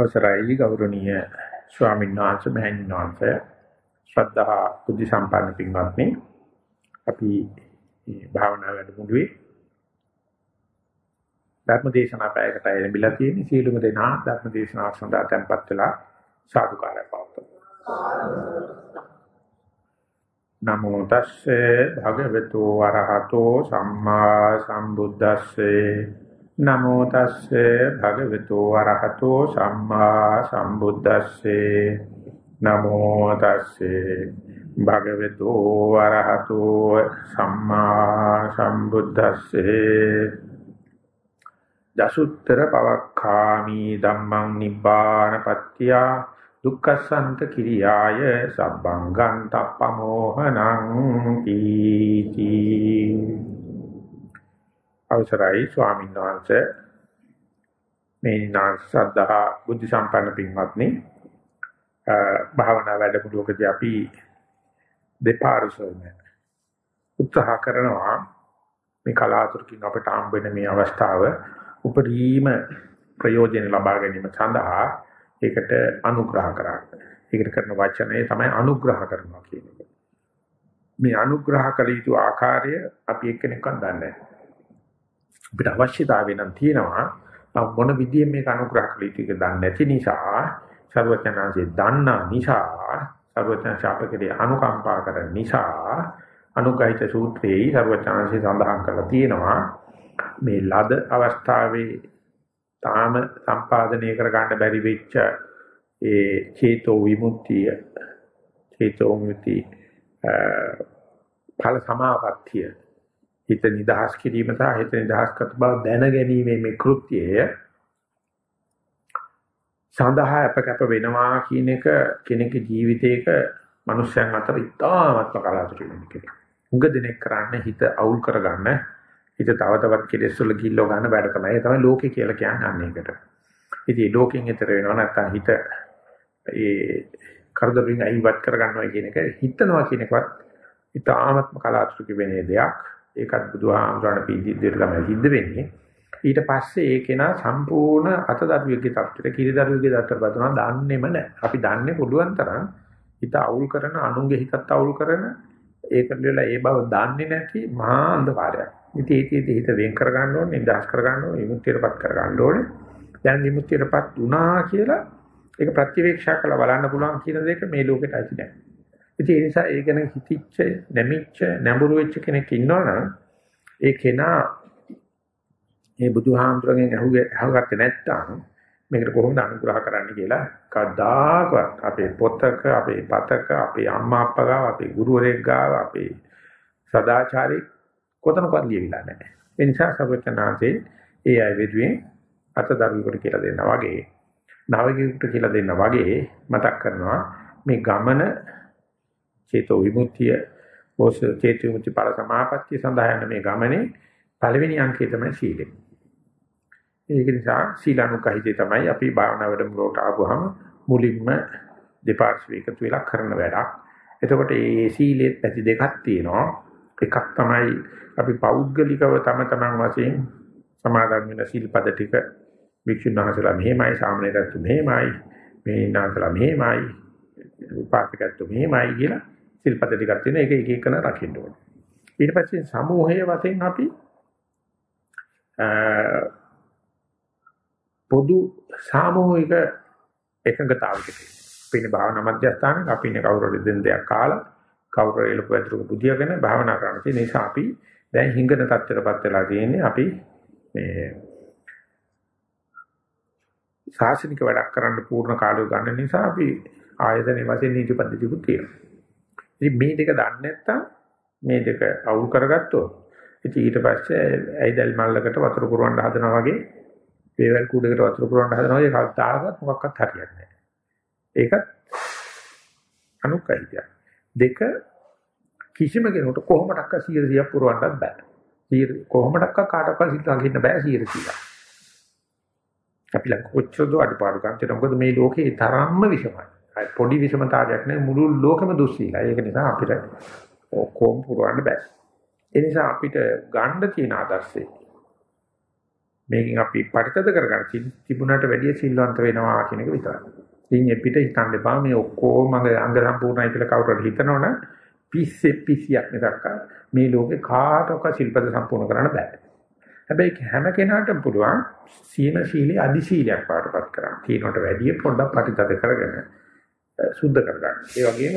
අවසරයි ගෞරවනීය ස්වාමීන් වහන්සේ මෑණින් වහන්සේ. ශ්‍රද්ධා බුද්ධ සම්පන්න පින්වත්නි අපි මේ භාවනා වැඩමුළුවේ ධර්ම දේශනා පැයකට ලැබිලා තියෙන සීලුම දෙනා ධර්ම දේශනාවක් සඳහා tempත් වෙලා සාදුකාරය පවතුමු නමෝ තස්සේ භගවතු වරහතෝ සම්මා සම්බුද්දස්සේ. නමෝ තස්සේ භගවතු වරහතෝ සම්මා සම්බුද්දස්සේ. නමෝ තස්සේ භගවතු වරහතෝ සම්මා සම්බුද්දස්සේ. දසුත්තර පවක්ඛාමි ධම්මං නිබ්බාන පත්‍ත්‍යා දුක්ඛසන්ත කිරියාය සබ්බංගං තප්පමෝහනං කීති. අවසරයි ස්වාමීන් වහන්සේ මේ නාසද්ධා බුද්ධ සම්පන්න පින්වත්නි භාවනා වැඩමුළුවකදී අපි දෙපාර්ශ්වයෙන් උත්සාහ කරනවා මේ කලාතුරකින් අපට හම්බ වෙන මේ අවස්ථාව උපරිම ප්‍රයෝජන ලබා ගැනීම සඳහා ඒකට අනුග්‍රහ කරන්න. ඒකට කරන වචනය තමයි අනුග්‍රහ කරනවා කියන එක. මේ අනුග්‍රහ කළ යුතු ආකාරය අපි එක්කෙනෙක්වත් දන්නේ නැහැ. අපිට අවශ්‍යතාවය නම් තියෙනවා. මොන විදියෙන් මේක අනුග්‍රහ කළ යුතුද දන්නේ නැති නිසා සර්වඥාන්සේ දන්නා නිසා සර්වඥාන්සේ අපගේ අනුකම්පා කරන නිසා අනුගහිත සූත්‍රයේ සර්වඥාන්සේ සඳහන් කරලා තියෙනවා. මේ ලද අවස්ථාවේ තාම සම්පාදනය කර ගන්න බැරි වෙච්ච ඒ චේතෝ විමුක්තිය චේතෝ විමුක්ති ඵල සමාපත්තිය හිත නිදහස් කිරීම සහ හිත නිදහස් කර බව දැන ගැනීමේ මේ කෘත්‍යය සඳහා අපකප වෙනවා කියන එක කෙනෙකුගේ ජීවිතයක මිනිස්යන් අතර ඉතාමත්ම කලාතුරකින් කෙනෙක්. උඟ දිනෙක කරන්නේ හිත අවුල් කරගන්න හිත තව තවත් කෙලෙස් වල ගිල්ලෝ ගන්න බඩ තමයි. ඒ තමයි ලෝකේ කියලා කියන්නේ අන්න ඒකට. ඉතින් ලෝකෙන් ඈතර වෙනවා නැත්නම් හිත ඒ කරදරින් අයිවත් කරගන්නවා කියන එක හිතනවා කියන එකවත් ඉතාමත්ම කලාතුරකින් වෙන දෙයක්. ඒකත් බුදුහාමුදුරණ පීඩිද්දේට තමයි සිද්ධ වෙන්නේ. ඊට පස්සේ ඒ කෙනා සම්පූර්ණ අතදරුවෙක්ගේ තත්ත්වයට කිරිදරුවෙක්ගේ තත්ත්වයට බදුනා දන්නේම නැහැ. අපි දන්නේ පුළුවන් තරම් හිත අවුල් කරන අනුන්ගේ හිතත් අවුල් කරන ඒකට වෙලා ඒ බව දන්නේ නැති මහා අන්ධකාරයක්. ඉතින් ඒකේ හිත වෙන් කර ගන්න ඕනේ, නිදහස් කර ගන්න ඕනේ, විමුක්තියටපත් කර ගන්න ඕනේ. දැන් විමුක්තියටපත් වුණා කියලා ඒක ප්‍රතිවේක්ෂා කරලා බලන්න පුළුවන් කියන දෙක මේ ලෝකෙට ඇති නැහැ. ඉතින් ඒ නිසා ඒ ගැන හිතිච්ච, නැමිච්ච, නැඹුරු වෙච්ච කෙනෙක් ඉන්නවනම් ඒ කෙනා මේ බුදුහාමුදුරගෙන් අහුවේ අහගත්තේ නැත්නම් මේකට කොහොමද අනුග්‍රහ කරන්න කියලා කවදාකවත් අපේ පොතක, අපේ පතක, අපේ අම්මා අප්පා ගාව, අපේ ගුරුවරයෙක් ගාව, අපේ සදාචාරී කොතනකවත් ලියවිලා නැහැ. ඒ නිසා සර්වචනාංශේ ඒ අය වෙදුවේ අතදරුවෙකුට කියලා දෙන්නා වගේ, නවකෙකුට කියලා දෙන්නා වගේ මතක් කරනවා මේ ගමන චේතෝ විමුක්තිය ඕස චේතෝ විමුක්ති ඵල සමාපත්තිය සඳහා යන මේ ගමනේ පළවෙනි අංකය තමයි සීලය. ඒක නිසා සීලානුකහිතේ තමයි අපි භාවනා වැඩමුළුවට ආවම මුලින්ම දෙපාර්ශ්ව එකතු වෙලා කරන වැඩක්. එතකොට මේ සීලයේ පැති දෙකක් තියෙනවා. එකක් තමයි අපි පෞද්ගලිකව තම තමන් වශයෙන් සමාදන් වෙන සීල්පද ටික වික්ෂුන් වහන්සේලා මෙහෙමයි සාමණේරතු මෙහෙමයි මේ නාසලා මෙහෙමයි උපාසකත්තු මෙහෙමයි කියලා සිල්පද ටිකක් තියෙනවා ඒක එක එකන රකින්න ඕනේ. ඊට පස්සේ සමූහයේ වශයෙන් අපි පොදු සාමූහික එකඟතාවයකට පින්න භාවනා මධ්‍යස්ථානක අපි ඉන්නේ කවුරුහරි දෙන දෙයක් කාලා කවුරු එළපු ඇතුළු බුදියාගෙන භාවනා කරන්න තියෙන නිසා අපි දැන් හිඟන තත්ත්වයටපත් වෙලා තියෙන්නේ අපි මේ ශාසනික වැඩක් කරන්න පූර්ණ කාලය ගන්න නිසා අපි ආයතනයේ වශයෙන් නීති පද්ධතිකුත් තියෙනවා. ඉතින් මේ දෙක දන්නේ නැත්තම් මේ දෙක අවුල් කරගත්තොත් ඉතින් ඊට පස්සේ ඇයිදල් මල්ලකට වතුර පුරවන්න හදනවා වගේ වේවැල් කූඩේකට වතුර පුරවන්න හදනවා වගේ කවදාකවත් මොකක්වත් හරියන්නේ නැහැ. ඒකත් අනුකයිතිය. දෙක කිසිම කෙනෙකුට කොහොමඩක්ක 100 පුරවන්නත් බෑ. 100 කොහොමඩක්ක කාටවත් සිත අගින්න බෑ 100 කියලා. අපි ලං කොච්චරද අඩපාඩුකම් තියෙනවා. මොකද මේ ලෝකේ තරම්ම විෂමයි. පොඩි විෂමතාවයක් නෙවෙයි මුළු ලෝකෙම දුස්සීලයි. ඒක නිසා අපිට ඔක්කොම පුරවන්න බෑ. ඒ නිසා අපිට ගන්න තියෙන ආදර්ශේ මේකෙන් අපි පරිතද කරගන්න තිබුණාට වැඩිය සිල්වන්ත වෙනවා කියන එක විතරයි. ඉතින් එපිට හිතන්න එපා මේ ඔක්කොම අංග සම්පූර්ණයි කියලා කවුරුහරි හිතනවනම් පිස්සෙ පිසියක් නේදක්ක මේ ලෝකේ කාටවත් ශිල්පද සම්පූර්ණ කරන්න බෑ. හැබැයි හැම කෙනාටම පුළුවන් සීන සීලී අදි සීලයක් පාටපත් කරන්න. තීනකට වැඩිය පොඩ්ඩක් පරිතද කරගෙන සුද්ධ කරගන්න. ඒ වගේම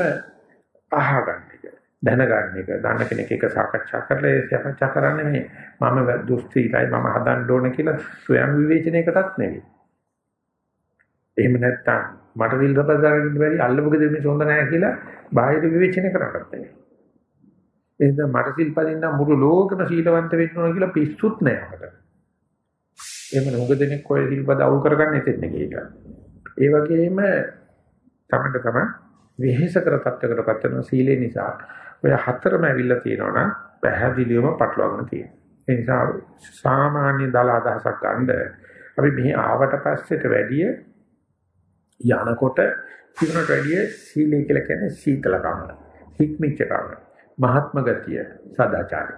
අහගන්න එක, දැනගන්න එක, දන්න කෙනෙක් එක සාකච්ඡා කරලා ඒ සාකච්ඡා කරන්නේ මේ මම දුස්තිලයි මම හදන්න ඕන කියලා ස්වයං විවේචනයකටත් නෙවෙයි. එහෙම නැත්තම් මට විල් රබදාගෙන බැරි අල්ලපු ගෙදර මේ සොඳ නැහැ කියලා බාහිර විවේචනය කරන්නත් නෙවෙයි. එහෙනම් මට සිල්පදින්න මුළු ලෝකෙම සීලවන්ත වෙන්න ඕන කියලා පිස්සුත් නෑ අපට. එහෙම නුඟ දෙනෙක් ඔය සිල්පද අවුල් කරගන්න එතෙන්නේ කියලා. ඒ වගේම තමයි තමයි වෙහෙස කර තත්ත්වයකටපත් වෙන සීලේ නිසා ඔය හතරම ඇවිල්ලා තියෙනවා නම් පැහැදිලිවම පටලවාගෙන තියෙනවා. ඒ නිසා සාමාන්‍ය දල අදහසක් ගන්න අපි මෙහි ආවට පස්සේට වැඩිය යනකොට තිබුණට වැඩිය සීලය කියලා කියන්නේ සීතලකම. හික්මිච්චකම. මහත්ම ගතිය සදාචාරය.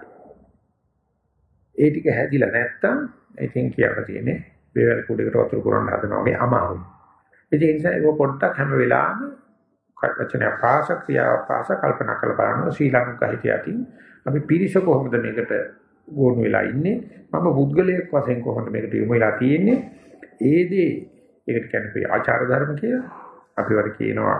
ඒ ටික හැදිලා නැත්තම් ඉතින් කියන්න තියෙන්නේ වේවැල් කුඩේකට වතුර පුරන්න හදනවා වගේ අමාරුයි. ඒ නිසා ඒක පොඩ්ඩක් හැම වෙලාවෙම වචනය පාස ක්‍රියාව පාස කල්පනා කරලා බලනවා. ශ්‍රී ලංකාවේ හිටියටින් අපි පිරිස කොහොමද මේකට ගොනු වෙලා ඉන්නේ? මම පුද්ගලයෙක් වශයෙන් කොහොමද මේකට යොමු වෙලා තියෙන්නේ? ඒ දේ ඒකට කියන්නේ ආචාර ධර්ම කියලා. අපි වර කියනවා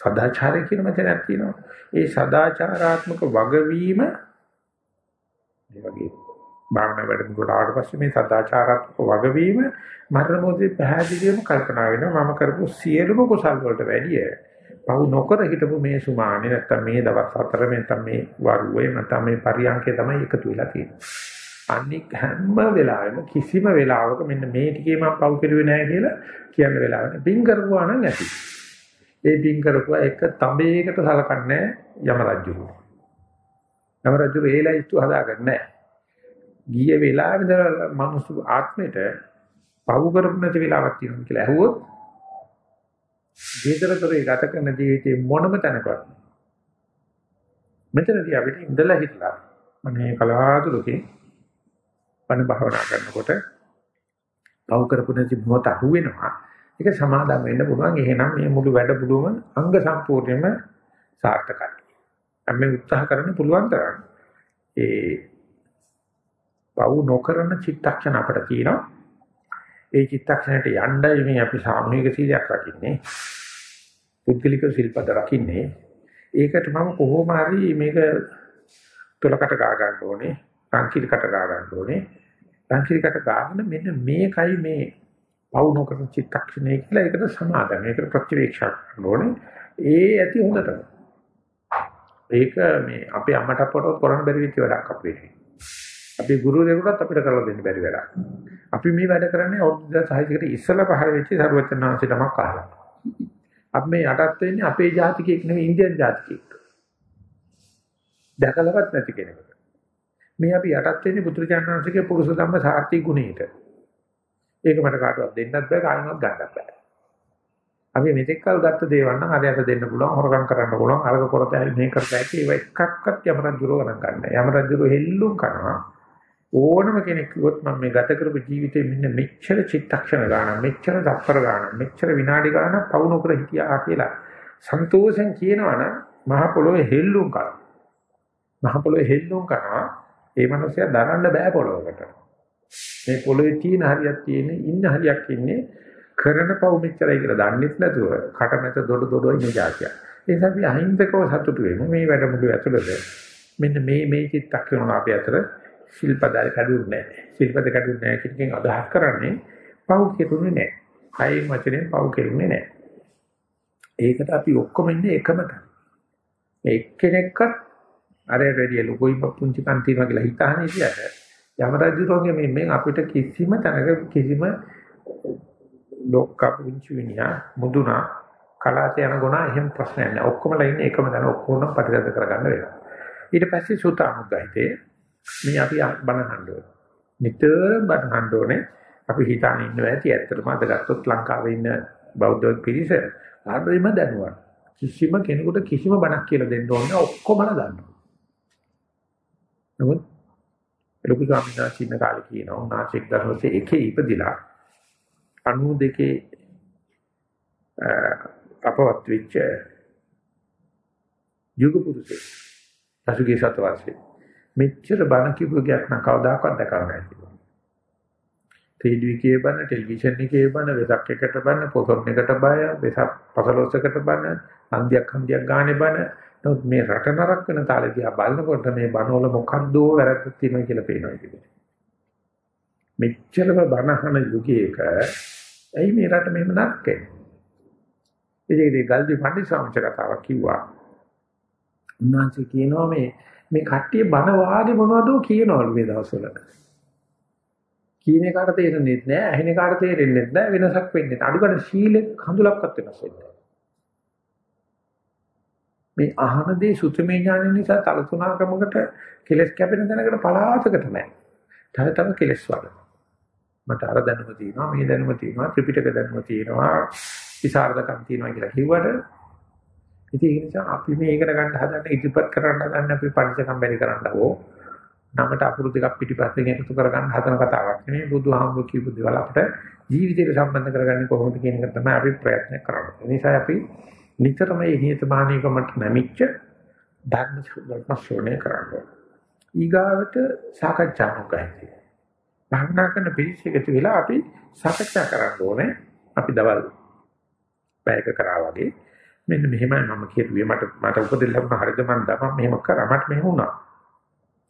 සදාචාරය කියන වචනයක් තියෙනවා. ඒ සදාචාරාත්මක වගවීම මේ වගේ භාවනා වැඩමුළුවට ආවට පස්සේ මේ සදාචාරාත්මක වගවීම මරණ මොහොතේ පැහැදිලිවම කල්පනා වෙනවා මම කරපු සියලුම කුසල් වලට වැඩිය පව් නොකර හිටපු මේ සුමානේ නැත්තම් මේ දවස් හතර නැත්තම් මේ වරුවේ නැත්තම් මේ පරියන්කේ තමයි එකතු වෙලා තියෙන්නේ. අනික් හැම වෙලාවෙම කිසිම වෙලාවක මෙන්න මේ ටිකේ මම පව් කෙරුවේ නැහැ කියලා කියන්න වෙලාවක්. පින් කරපුවා නම් ඇති. ඒ පින් කරපුවා එක තඹේකට සලකන්නේ යම රජුරු. යම රජුරු ඒ ලයිස්තු හදාගන්නේ නැහැ. ගිය වෙලාවෙ ඉඳලා මනුස්ස ආත්මෙට පව් කරපු නැති වෙලාවක් තියෙනවා කියලා ඇහුවොත් ජීවිතරතරේ ගත කරන ජීවිතේ මොනම තැනකවත් මෙතනදී අපිට ඉඳලා හිටලා මනේ කලාතුරකින් පණ භාවනා කරනකොට පව් කරපු නැති මොහොත අහු වෙනවා ඒක සමාදම් වෙන්න පුළුවන්. එහෙනම් මේ මුළු වැඩ පුළුවම අංග සම්පූර්ණයෙන්ම සාර්ථකයි. අපි උත්සාහ කරන්න පුළුවන් තරම් ඒ පව් නොකරන චිත්තක්ෂණ අපිට තියෙනවා. ඒ චිත්තක්ෂණයට යණ්ඩයි මේ අපි සාමූහික සීලයක් රකින්නේ. පුද්ගලික සිල්පද රකින්නේ. ඒකට මම කොහොම හරි මේක තුලකට ගා ගන්න ඕනේ. සංකීර්ණකට ගා ගන්න ඕනේ. සංකීර්ණකට ගාගෙන මෙන්න මේකයි මේ පවු නොකරන චිත්තක්ෂණය කියලා ඒකට සමාදම්. ඒකට ප්‍රතිවේක්ෂා කරන්න ඕනේ. ඒ ඇති හොඳටම. ඒක මේ අපේ අම්මට අපට කරන්න බැරි වෙච්ච වැඩක් අපේ. අපේ ගුරුවරයෙකුටත් අපිට කරලා දෙන්න බැරි වැඩක්. අපි මේ වැඩ කරන්නේ අවුරුදු 26කට ඉස්සෙල්ලා පහළ වෙච්ච සරුවචනාංශය තමයි අහලා. අපි මේ යටත් වෙන්නේ අපේ ජාතිකයෙක් නෙවෙයි ඉන්දියන් ජාතිකයෙක්. දැකලවත් නැති කෙනෙකුට. මේ අපි යටත් වෙන්නේ පුත්‍රජානනාංශිකේ පුරුෂ ධම්ම සාර්ථි ගුණයට. ඒක මට කාටවත් දෙන්නත් බෑ කායිමත් ගන්නත් බෑ. අපි මෙතෙක් කල් ගත්ත දේවල් නම් හරියට දෙන්න පුළුවන් හොරකම් කරන්න පුළුවන් අරක කරතයි මේ කරතයි ඒව එකක්වත් යමරජුරෝ ගණන් ගන්න. යමරජුරෝ හෙල්ලුම් කරනවා. ඕනම කෙනෙක් කිව්වොත් මම මේ ගත කරපු ජීවිතේ මෙන්න මෙච්චර චිත්තක්ෂණ ගන්න මෙච්චර දක්වර ගන්න මෙච්චර විනාඩි ගන්න පවු නොකර හිටියා කියලා සන්තෝෂෙන් කියනවනම් මහ පොළොවේ හෙල්ලුම් කරනවා. මහ පොළොවේ හෙල්ලුම් කරනවා ඒ මනුස්සයා දරන්න බෑ පොළොවකට. මේ පොළොවේ තියෙන හරියක් තියෙන්නේ ඉන්න හරියක් ඉන්නේ කරන පව් මෙච්චරයි කියලා දන්නෙත් නැතුව කට මැද දොඩ දොඩ ඉන්න જાතිය. ඒ නිසා අපි අහිංසකව සතුටු වෙමු මේ වැඩමුළු ඇතුළත. මෙන්න මේ මේ චිත්තක්ෂණ අපේ අතර ශිල්පදාය කැඩුන්නේ නැහැ. ශිල්පද කැඩුන්නේ නැහැ කියන අදහස් කරන්නේ පව් කෙරුනේ නැහැ. කයින් වචනෙන් පව් කෙරුනේ නැහැ. ඒකට අපි ඔක්කොම ඉන්නේ එකම තැන. මේ එක්කෙනෙක්වත් අර වැඩි ලොකුයි පුංචි කන් තියනවා කියලා හිතහනේ ඉතියට යමරජුරෝගේ මේ මෙන් අපිට කිසිම තැනක කිසිම ලෝක පුංචි විනියා මුදුනා කලාත යන ගුණ එහෙම ප්‍රශ්නයක් නෑ ඔක්කොමලා ඉන්නේ එකම තැන ඔක්කොම ප්‍රතිගත කරගන්න වෙනවා ඊට පස්සේ සූතානුග්‍රහිතේ මේ අපි බණහන්න ඕනේ. නිතර බණහන්න ඕනේ. අපි හිතාන ඉන්නවා ඇති ඇත්තටම අද ගත්තොත් ලංකාවේ ඉන්න බෞද්ධ පිරිස ආයෙම දැනුවා. කිසිම කෙනෙකුට කිසිම බණක් කියලා දෙන්න ඕනේ ඔක්කොමලා දන්නවා. නමුත් ලොකු ස්වාමීන් වහන්සේ ඉන්න කාලේ කියනවා උන්වහන්සේ 1901 ඉපදිලා 92 අපවත් වෙච්ච යුග පුරුෂයෙක්. පසුගිය සත වර්ෂේ මෙච්චර බණ කිව්ව ගයක් නම් කවදාකවත් දැකලා නැහැ කිව්වා. ටෙලිවිෂන් එකේ බණ, ටෙලිවිෂන් එකේ බණ, වෙසක් එකට බණ, පොසොන් එකට බය, වෙසක් පසළොස්වකට බණ, හන්දියක් හන්දියක් ගානේ බණ. නමුත් මේ රට නරක වෙන තාලේ දිහා බලනකොට මේ බණවල මොකද්ද වැරද්දක් තියෙනවා කියලා පේනවා කියන්නේ. මෙච්චරම බණහන යුගයක ඇයි මේ රට මෙහෙම නරකේ? ඉතින් ගල්දි පණ්ඩිත සාමචර කතාවක් කිව්වා. උන්වහන්සේ කියනවා මේ මේ කට්ටිය බන වාගේ මොනවදෝ කියනවලු මේ දවස්වල. කියන එකට තේරෙන්නේ නැහැ, ඇහෙන එකට තේරෙන්නේ නැහැ, වෙනසක් වෙන්නේ නැහැ. අඩු ගන්න සීලෙ හඳුලක්වත් වෙනස් වෙන්නේ නැහැ. මේ අහන දේ සුතමේ ඥාන නිසා තලතුණකමකට කෙලස් කැපෙන තැනකට පලාතකට නැහැ. තව තව කෙලස් වල. මට අර දැනුම තියෙනවා, මේ දැනුම තියෙනවා, ත්‍රිපිටක දැනුම තියෙනවා, විසරදකම් තියෙනවා කියලා කිව්වට ඉතින් ඒ නිසා අපි මේකට ගන්න හදන්න ඉදිරිපත් කරන්න හදන්න අපි පරිසකම් බැරි කරන්න ඕ. නමට අපුරු දෙකක් පිටිපස්සෙන් එකතු කරගන්න හදන කතාවක් නෙමෙයි බුදුහාමුදුරු කියපු දේවල් අපිට ජීවිතයට සම්බන්ධ කරගන්නේ කොහොමද කියන එක තමයි අපි ප්‍රයත්න කරන්නේ. ඒ නිසා අපි නිතරම මේ නිහතමානීකමට නැමිච්ච ධර්ම ධර්ම ශ්‍රවණය කරන්නේ. ඊගාවට සාකච්ඡාවක් ගහන්නේ. භාවනා කරන පිළිසෙකට වෙලා අපි සාකච්ඡා කරන්න ඕනේ. අපි දවල් පැයක කරා වගේ මෙන්න මෙහෙමයි මම කියුවේ මට මට උපදෙස් ලැබුණා හරිද මම දමම් මෙහෙම කරා මට මෙහෙම වුණා.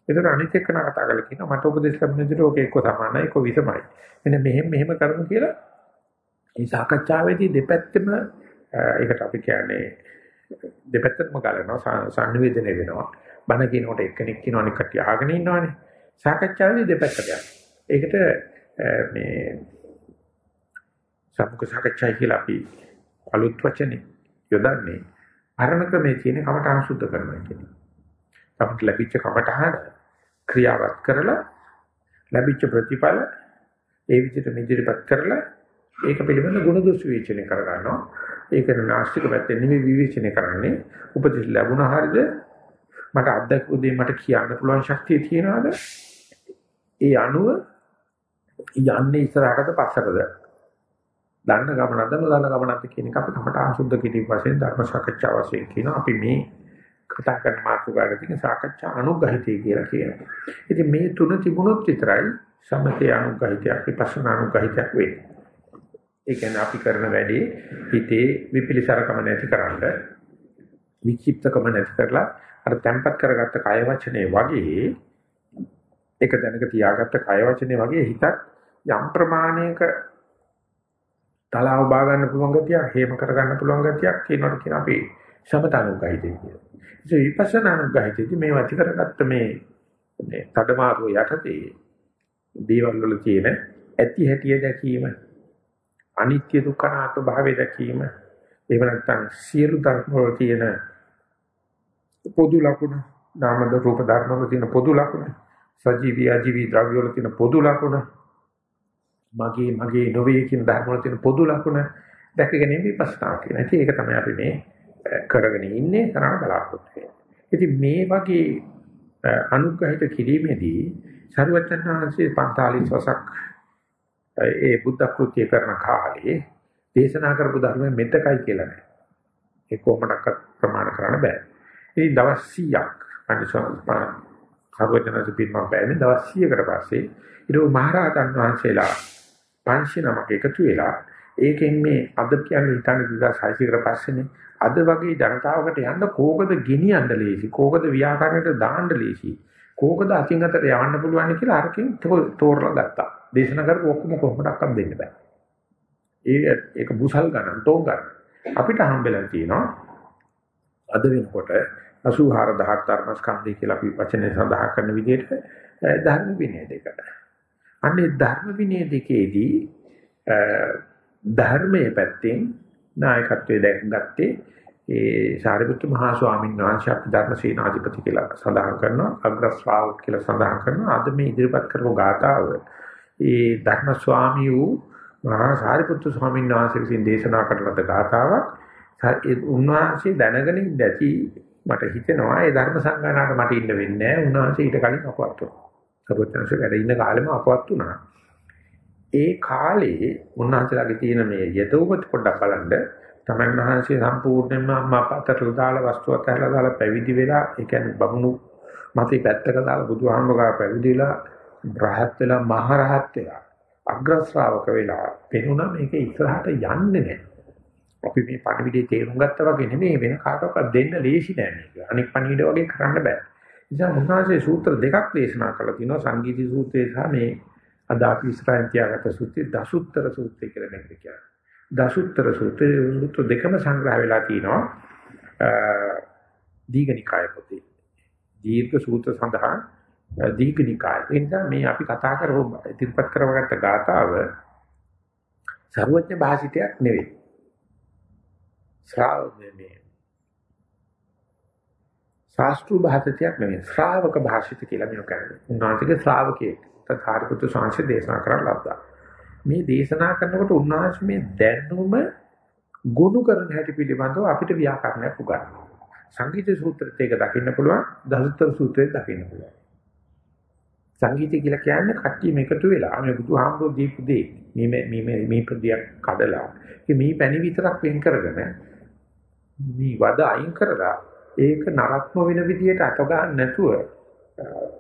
ඒකට අනිත් එක්ක කතා කරලා කියනවා මට උපදෙස් ලැබුණ විදිහට ඕක එක්ක සමානයි එක්ක විසමයි. මෙන්න මෙහෙම මෙහෙම කරමු කියලා මේ සාකච්ඡාවේදී දෙපැත්තම ඒකට අපි කියන්නේ දෙපැත්තම ගලනවා සංනිවේදනය වෙනවා. බණ කියනකොට එක්කෙනෙක් කියනවා අනික කටිය අහගෙන ඉන්නවනේ. සාකච්ඡාවේදී දෙපැත්ත ගන්න. ඒකට මේ සම්මුඛ සාකච්ඡා කියලා අපි අලුත් වචනේ යොදන්නේ අරණ ක්‍රමයේ තියෙන කමඨාන් සුද්ධ කරනවා කියන්නේ. අපිට ලැබිච්ච කමඨාන ක්‍රියාවත් කරලා ලැබිච්ච ප්‍රතිඵල ඒ විදිහට මෙදිරිපත් කරලා ඒක පිළිබඳ ගුණ දොස් විචනය කර ගන්නවා. ඒක නාස්තික පැත්තෙන් නෙමෙයි විවේචනය කරන්නේ. උපදෙස් ලැබුණා හරියද මට අත්දැකපු දේ මට කියන්න පුළුවන් ශක්තිය තියනවාද? ඒ අනුව යන්නේ ඉස්සරහටද පස්සටද දන්න ගමනක්ද නොදන්න ගමනක්ද කියන එක අපි අපට අසුද්ධ කිරීම වශයෙන් ධර්ම සාකච්ඡා වශයෙන් කියන අපි මේ කතා කරන මාතෘකාවට තියෙන සාකච්ඡා අනුග්‍රහිතය කියලා කියනවා. ඉතින් මේ තුන තිබුණොත් විතරයි සමතේ අනුග්‍රහිතයක් විපස්සනා අනුග්‍රහිතයක් වෙන්නේ. ඒ කියන්නේ අපි කරන වැඩේ හිතේ විපිලිසරකම නැතිකරන්න වික්ෂිප්තකම නැති කරලා අර තැම්පත් කරගත්ත කය වචනේ වගේ එක දැනක තියාගත්ත කය වචනේ වගේ හිතත් යම් ප්‍රමාණයක තලාව බා ගන්න පුළුවන් ගතියක්, හේම කර ගන්න පුළුවන් ගතියක් කියනකොට කියන අපි සමතනුග්ගහිතේ කියලා. ඒ විපස්සනානුග්ගහිතේදී මේ වචි කරගත්ත මේ මේ තඩමාරුව යටතේ දේවල් වල තියෙන ඇති හැටිය දැකීම, අනිත්‍ය දුක්ඛ අනාත්ම භාවය දැකීම, එහෙම නැත්නම් සියලු ධර්ම වල තියෙන පොදු ලක්ෂණ, නාම රූප ධර්ම වල තියෙන පොදු ලක්ෂණ, සජීවී අජීවී ද්‍රව්‍ය වල තියෙන පොදු ලක්ෂණ මගේ මගේ නොවේ කියන ධර්ම වල තියෙන පොදු ලක්ෂණ දැක ගැනීම විපස්සනා කියන. ඉතින් ඒක තමයි අපි මේ කරගෙන ඉන්නේ කරන්න බලාපොරොත්තු වෙන්නේ. ඉතින් මේ වගේ අනුග්‍රහිත කිරීමේදී සර්වඥාන්සේ 45 වසක් ඒ බුද්ධ කෘත්‍ය කරන කාලේ දේශනා කරපු ධර්ම මෙතකයි කියලා නෑ. ඒ කොහොමඩක්වත් ප්‍රමාණ කරන්න බෑ. ඉතින් දවස් 100ක් අනිසංස්පා සර්වඥාන්සේ පිටම බෑනේ දවස් 100කට පස්සේ ඊට මහරහතන් වහන්සේලා 500 නමක් එකතු වෙලා ඒකෙන් මේ අද කියන්නේ හිතන්නේ 2600 කට පස්සේනේ. අද වගේ ජනතාවකට යන්න කෝකද ගෙනියන්න ලේසි කෝකද ව්‍යාකරණයට දාන්න ලේසි කෝකද අතින් අතට යවන්න පුළුවන් කියලා අරකින් තෝරලා ගත්තා. දේශනා කරපු ඔක්කොම කොහොමඩක්වත් දෙන්න බෑ. ඒ ඒක බුසල් ගණන් තෝන් ගන්න අපිට හම්බෙලා තියෙනවා අද වෙනකොට 84000 ධර්මස්කන්ධය කියලා අපි වචනේ සඳහන් කරන විදිහට ධර්ම විනය දෙකට. අන්නේ ධර්ම විනය දෙකේදී ධර්මයේ පැත්තෙන් නායකත්වයේ දැක්ගත්තේ ඒ සාරිපුත්තු මහා ස්වාමීන් වහන්සේ අපි ධර්ම සේනාධිපති කියලා සඳහන් කරනවා අග්‍ර ශ්‍රාවක කියලා සඳහන් කරනවා. අද මේ ඉදිරිපත් කරපු ගාථාව ඒ ධර්ම ස්වාමී වූ මහා සාරිපුත්තු ස්වාමීන් වහන්සේ විසින් දේශනා කරන ලද ගාථාවක්. ඒ උන්වහන්සේ දැනගෙන ඉඳී මට හිතෙනවා ඒ ධර්ම සංගායනාවට මට ඉන්න වෙන්නේ නැහැ. උන්වහන්සේ ඊට කලින් අපවත් වුණා. සර්වඥාන්සේ වැඩ ඉන්න කාලෙම අපවත් වුණා. ඒ කාලේ උන්වහන්සේලාගේ තියෙන මේ යදෝපත් පොඩ්ඩක් බලන්න තමන් වහන්සේ සම්පූර්ණයෙන්ම අම්මා අපතට දාලා වස්තුවක් ඇහැලා දාලා පැවිදි වෙලා ඒ කියන්නේ බමුණු මතේ පැත්තක දාලා බුදුහාමුදුරුවෝ පැවිදිලා රහත් වෙලා මහ රහත් වෙලා අග්‍ර ශ්‍රාවක වෙලා පෙනුණා මේක ඉස්සරහට යන්නේ නැහැ. අපි මේ පණිවිඩේ තේරුම් ගත්තා වගේ නෙමෙයි වෙන කාටවත් දෙන්න ලේසි නෑ මේක. අනික් පණිවිඩ වගේ කරන්න බෑ. නිසා මුන්නාසේ සූත්‍ර දෙකක් දේශනා කරලා තිනවා සංගීති සූත්‍රය සහ මේ අද අපි ඉස්සරහින් තියාගත්ත සූත්‍රය දසුත්තර සූත්‍රය කියලා මේක කියන්නේ. දසුත්තර සූත්‍රය සූත්‍ර දෙකම සංග්‍රහ වෙලා තිනවා දීඝනිකාය පොතේ. දීර්ඝ සූත්‍ර සඳහා දීඝනිකාය. ඒ නිසා මේ අපි කතා කරව ඉදිරිපත් කරවගත්ත ගාථාව සර්වඥ භාෂිතයක් නෙවෙයි. ශ්‍රාවකනේ මේ ශාස්ත්‍රීය භාෂිතයක් නෙවෙයි ශ්‍රාවක භාෂිත කියලා මේක කියන්නේ. උන්වහන්සේගේ ශ්‍රාවකයෙක්. තථාගතතු ශාංශ දේශනා කරලා ලබ්දා. මේ දේශනා කරනකොට උන්වහන්සේ මේ දැනුම ගොනු කරන හැටි පිළිබඳව අපිට ව්‍යාකරණයක් උගන්වනවා. සංගීත සූත්‍රෙත් ඒක දකින්න පුළුවන්, දසුත්තර සූත්‍රෙත් දකින්න පුළුවන්. සංගීතය කියලා කියන්නේ කට්ටියම එකතු වෙලා මේ බුදුහාමුදුරුවෝ දීපු දේ මේ මේ මේ ප්‍රදියක් කඩලා මේ පැණි විතරක් වෙන් කරගෙන මේ වද අයින් කරලා ඒක නරත්ම වෙන විදියට අත ගන්න නැතුව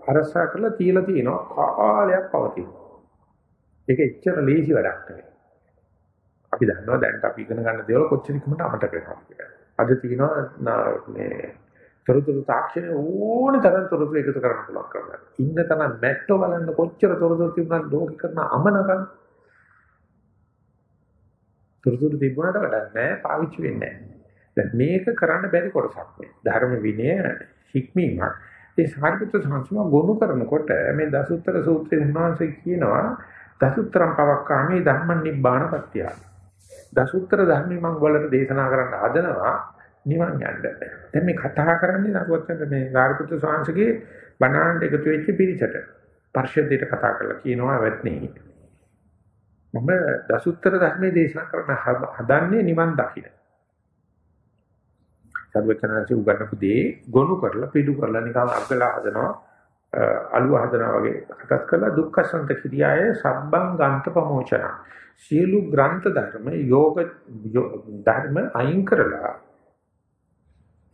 අරසා කරලා තියලා තියෙනවා කාලයක් පවතින. ඒක එච්චර ලේසි වැඩක් නෙවෙයි. අපි දන්නවා දැන් අපි ඉගෙන ගන්න දේවල් කොච්චර ඉක්මනට අමතක වෙනවා කියලා. අද තියෙනවා මේ තොරතුරු තාක්ෂණය ඕන තරම් තොරතුරු එකතු කරන්න පුළුවන් කරනවා. ඉන්න තරම් මැට්ටෝ බලන්න කොච්චර තොරතුරු තිබුණාද ලෝක කරන අමනකම්. තොරතුරු තිබුණාට වැඩක් නැහැ පාවිච්චි වෙන්නේ නැහැ. දැන් මේක කරන්න බැරි කොටසක් මේ. ධර්ම විනය හික්මීමක්. ඒ සාරිපුත්‍ර සංස්ම ගොනු කරනකොට මේ දසුත්තර සූත්‍රයේ උන්වහන්සේ කියනවා දසුත්තරම් පවක්කාමේ ධම්ම නිබ්බාන පත්‍යා. දසුත්තර ධර්මي මම වලට දේශනා කරන්න හදනවා නිවන් යන්න. දැන් මේ කතා කරන්නේ නරුවත් මේ සාරිපුත්‍ර ස්වාමීන්ගේ බණාන්ට එකතු වෙච්ච පිරිසට. පරිශුද්ධියට කතා කරලා කියනවා වැත්නේ. මම දසුත්තර ධර්මයේ දේශනා කරන්න හදන්නේ නිවන් දකින්න. සර්වචනanse උගන්වපු දේ ගොනු කරලා පිටු කරලා නිකන් අගලා හදනවා අලුව හදනවා වගේ කටත් කරලා දුක්ඛ සන්ත ක්‍රියාවේ සබ්බං ගන්ත ප්‍රමෝචන. සියලු ග්‍රන්ථ ධර්ම යෝග ධර්ම අයින් කරලා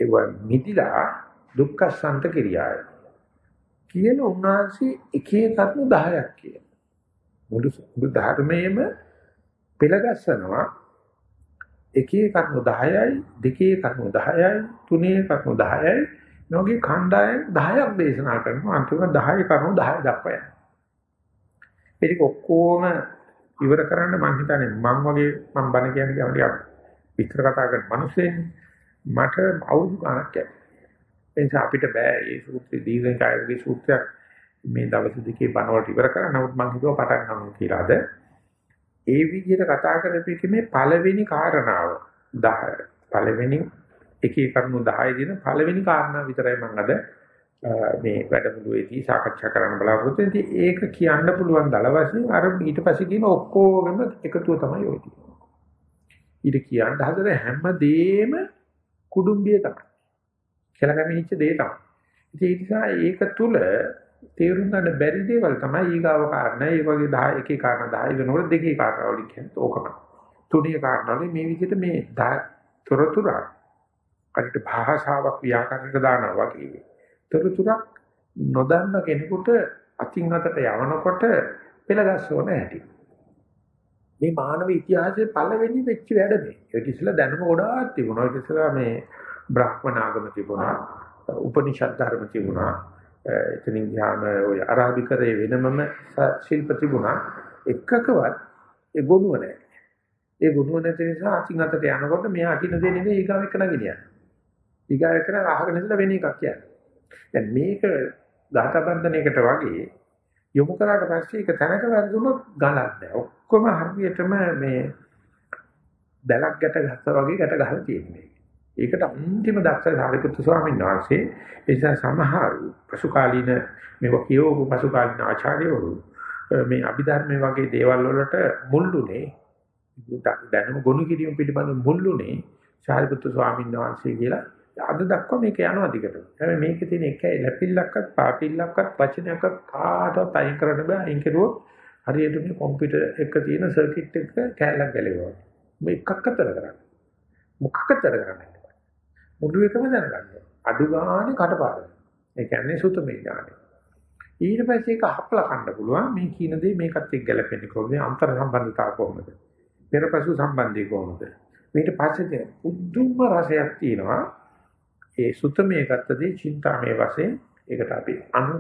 ඒව මිදිලා දුක්ඛ සන්ත ක්‍රියාවේ කියන උන්වහන්සේ එකේ කරුණු 10ක් කියන. මුළු ධර්මයේම පෙළගස්සනවා එකේ කරුණු 10යි දෙකේ කරුණු 10යි තුනේ කරුණු 10යි නොගේ ඛණ්ඩායම් 10ක් දේශනා කරනවා අන්තිමට 10 කරුණු 10 දක්වා යනවා. ඒක ඔක්කොම ඉවර කරන්න මම හිතන්නේ මම වගේ මම බණ කියන්නේ කවුරුද විතර කතා කරන මිනිස්සෙන්නේ මට අවුරුදු ගණක් යනවා. ඒ නිසා අපිට බෑ මේ සූත්‍රය දීර්ඝකායකගේ සූත්‍රයක් මේ දවස් දෙකේ බණ වලට ඉවර කරන්න. නමුත් මම හිතුවා පටන් ගමු කියලා අද. ඒ විදිහට කතා කරපෙකේ පළවෙනි කාරණාව 10 පළවෙනි එකේ කරුණු 10 දින පළවෙනි කාරණා විතරයි මම අද මේ වැඩමුළුවේදී සාකච්ඡා කරන්න බලාපොරොත්තු වෙන්නේ. ඒක කියන්න පුළුවන් දල වශයෙන් අර ඊට පස්සේ කියන ඔක්කොගෙම එකතුව තමයි ඔය ඊට කියන්න හදන හැම දෙෙම කුඩුම්බිය තමයි. කියලා කැමිච්ච දේ තමයි. ඉතින් ඒ නිසා ඒක තුල තේරුම් ගන්න බැරි දේවල් තමයි ඊගාව කාරණා. ඒ වගේ 10 එකේ කාරණා 10 වෙනකොට දෙකේ කාරණා වලින් කියන්නේ ඕකම. තුනේ කාරණා වලින් මේ විදිහට මේ තොරතුරක් අරිට භාෂාවක් ව්‍යාකරණයක දානවා වගේ. තොරතුරක් නොදන්න කෙනෙකුට අතින් අතට යවනකොට පෙළගස්සවන හැටි. මේ මානව ඉතිහාසයේ පළවෙනි වෙච්ච වැඩ මේ. ඒක ඉස්සලා දැනුම ගොඩාක් තිබුණා. ඒක ඉස්සලා මේ බ්‍රාහ්මනාගම තිබුණා. උපනිෂද් ධර්ම තිබුණා. එතනින් ගියාම ඔය අරාබිකරේ වෙනමම ශිල්ප තිබුණා. එකකවත් ඒ ගොනුව නැහැ. ඒ ගොනුව නැති නිසා අතින් අතට යනකොට මෙයා අකින දෙන්නේ නෙවෙයි ඊගාව එක නගිනියක්. ඊගාව එක නම් අහගෙන ඉඳලා වෙන එකක් කියන්නේ. දැන් මේක ගාතබන්ධනයකට වගේ යොමු කරාට පස්සේ ඒක තැනක වැරදුනොත් ගලක් නැහැ. ඔක්කොම හරියටම මේ දැලක් ගැට ගත්තා වගේ ගැට ගහලා තියෙන්නේ. ඒකට අන්තිම දක්ෂ සාරිපුත්තු ස්වාමීන් වහන්සේ ඒ නිසා සමහරු පසුකාලීන මේව කියවපු පසුකාලීන ආචාර්යවරු මේ අභිධර්මයේ වගේ දේවල් වලට මුල්ුනේ දැනුම ගොනු කිරීම පිළිබඳ මුල්ුනේ සාරිපුත්තු ස්වාමීන් වහන්සේ කියලා අද දක්වා මේක යනවා දිගට. හැබැයි මේකේ තියෙන එක ලැපිල්ලක්වත් පාපිල්ලක්වත් වචනයක්වත් කාටවත් අයින් කරන්න බෑ. අයින් කරුවොත් හරියට මේ කම්පියුටර් එක තියෙන සර්කිට් එක කැලලක් ගැලවෙනවා. මේ එකක් අතර කරන්නේ. මොකක් අතර කරන්නේ? මුළු එකම දැනගන්න. අඩු ගානේ කටපාඩම්. ඒ කියන්නේ සුතමේ ඥානෙ. ඊට පස්සේ ඒක හපලා කන්න පුළුවන් මේ කියන දේ මේකත් එක්ක ගැලපෙන්නේ කොහොමද? අන්තර් සම්බන්ධතාව කොහොමද? පෙරපසු සම්බන්ධය කොහොමද? ඊට පස්සේ තියෙන උද්දුම්ම රසයක් තියෙනවා. ඒ සුතමේ ගත්තදී චින්තාමේ වශයෙන් ඒකට අපි අනු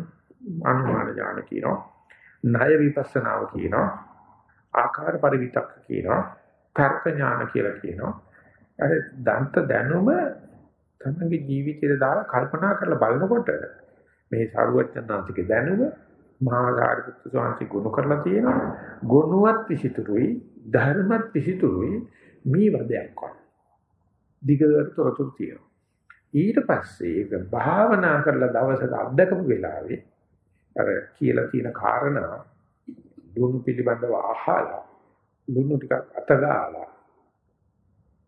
අනුමාන ඥාන කියනවා. ණය විපස්සනාව කියනවා. ආකාර පරිවිතක්ක කියනවා. තර්ක ඥාන කියලා කියනවා. අර දන්ත දැනුම තමගේ ජීවිතය දාලා කල්පනා කරලා බලනකොට මේ සරුවචනාතිකේ දැනුම මහා සාරිපුත්තු ස්වාමීන් ගුණ කරලා තියෙනවා. ගුණවත් පිහිටුරුයි ධර්මවත් පිහිටුරුයි මේ වදයක් වන් දිගට තොරතුරු තියෙනවා. ඊට පස්සේ ඒක භාවනා කරලා දවසට අද්දකපු වෙලාවේ අර කියලා තියෙන කාරණා දුනු පිළිබඳව අහලා දුනු ටිකක් අතගාලා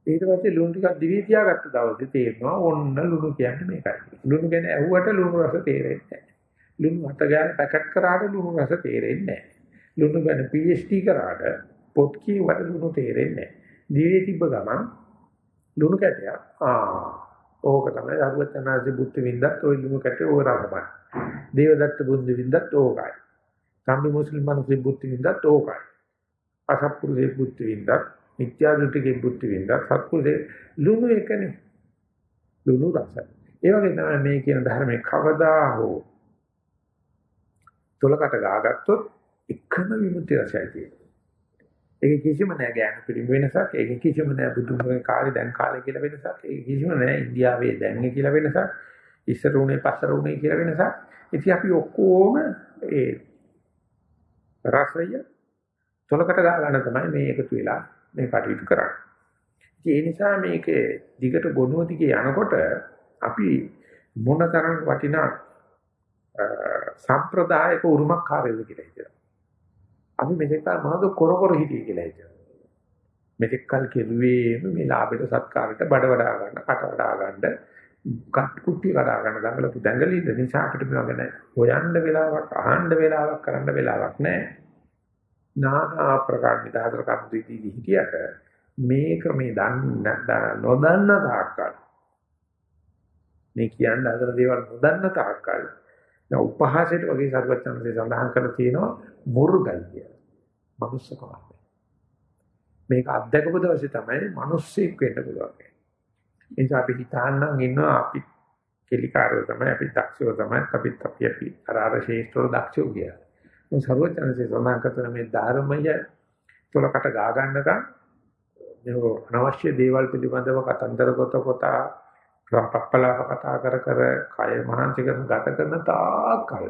ඊට පස්සේ ලුණු ටිකක් දිවි තියාගත්ත දවසේ තේරෙනවා ඔන්න ලුණු කියන්නේ මේකයි. ලුණු ගැන ඇහුවට ලුණු රස තේරෙන්නේ නැහැ. ලුණු අත ගන්න පැකට් කරාට ලුණු රස තේරෙන්නේ නැහැ. ලුණු ගැන PhD කරාට පොත් කියවට ලුණු තේරෙන්නේ නැහැ. දිවේ තිබ්බ ගමන් ලුණු කැටයක් ආ ඕක තමයි අරුවචනාසි බුද්ධ වින්දත් ওই ලුණු කැටේ ඕක රසමයි. දේවදත්ත බුද්ධ වින්දත් ඕකයි. සම්මි මුස්ලිම් මිනිස්සු බුද්ධ වින්දත් ඕකයි. අසත්පුරුෂේ බුද්ධ වින්දත් මිත්‍යා දෘෂ්ටිකේ බුද්ධ වින්දත් සත්පුරුෂේ ලුණු එකනේ. ලුණු රස. ඒ වගේ තමයි මේ කියන ධර්මයේ කවදා හෝ තොලකට ගාගත්තොත් එකම විමුක්ති රසයයි තියෙන්නේ. ඒක කිසිම නෑ ගෑනු පිළිම වෙනසක්. ඒක කිසිම නෑ බුදුන්ගේ කාලේ දැන් කාලේ කියලා වෙනසක්. ඒක කිසිම නෑ ඉන්දියාවේ දැන් කියලා වෙනසක්. ඉස්සර උනේ පස්සර උනේ කියලා වෙනසක්. ඉතින් අපි ඔක්කොම ඒ රසය තොලකට ගා ගන්න තමයි මේ එකතු වෙලා මේ කටයුතු කරන්නේ. ඒ නිසා මේකේ දිගට ගොනුව දිගේ යනකොට අපි මොනතරම් වටිනා සම්ප්‍රදායක උරුමකාරයද කියලා හිතනවා. අපි මෙතෙක් කල මොනවද කර කර හිටියේ කියලා හිතනවා. මෙතෙක් කල කෙරුවේ මේ ලාභයට සත්කාරයට බඩ වඩා ගන්න, කට වඩා ගන්න, කට කුටි කඩා ගන්න දඟලපු දඟලින්ද නිසා අපිට මේ වගේ නැහැ. හොයන්න වෙලාවක්, අහන්න වෙලාවක්, කරන්න වෙලාවක් නැහැ. නානා ආකාර නිදාතර කම්පිතී හිටියට මේක මේ දන්න නොදන්න තාක්කල් මේ කියන්න හදන දේවල් නොදන්න තාක්කල් දැන් උපහාසයට වගේ සර්වඥාන්සේ සඳහන් කරලා තියෙනවා මුර්ගයි කිය. මනුස්සකම. මේක අත්දකපු දවසේ තමයි මිනිස්සෙක් වෙන්න පුළුවන්. ඒ නිසා අපි හිතාන්නම් ඉන්නවා අපි කෙලිකාරයෝ තමයි අපි දක්ෂයෝ තමයි අපිත් අපි අපි අර අර ශේෂ්ඨව දක්ෂයෝ කියලා. මොන සර්වඥාන්සේ සඳහන් කරන මේ ධර්මය තුලකට ගා ගන්නකම් මේ අනවශ්‍ය දේවල් පිළිබඳව කතන්දර කොට කොටා සම්පප්පලාව කතා කර කර කය මහන්සි කරන ගත කරන තාකල්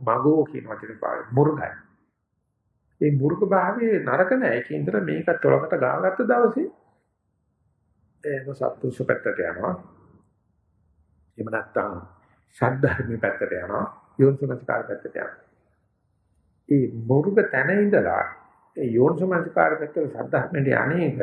මගෝ කියන වචනේ පාවිච්චි මුර්ගයි. ඒ මුර්ග භාවයේ නරක නැහැ. ඒකින්තර මේක තොලකට ගාගත්ත දවසේ එහෙම සත්පුරුෂ පැත්තට යනවා. එහෙම නැත්නම් ශාද්ධර්මී පැත්තට යනවා. යෝනිසමස්කාර පැත්තට යනවා. ඒ මුර්ග තැන ඉඳලා ඒ යෝනිසමස්කාර පැත්තට ශාද්ධර්මයේ අනේක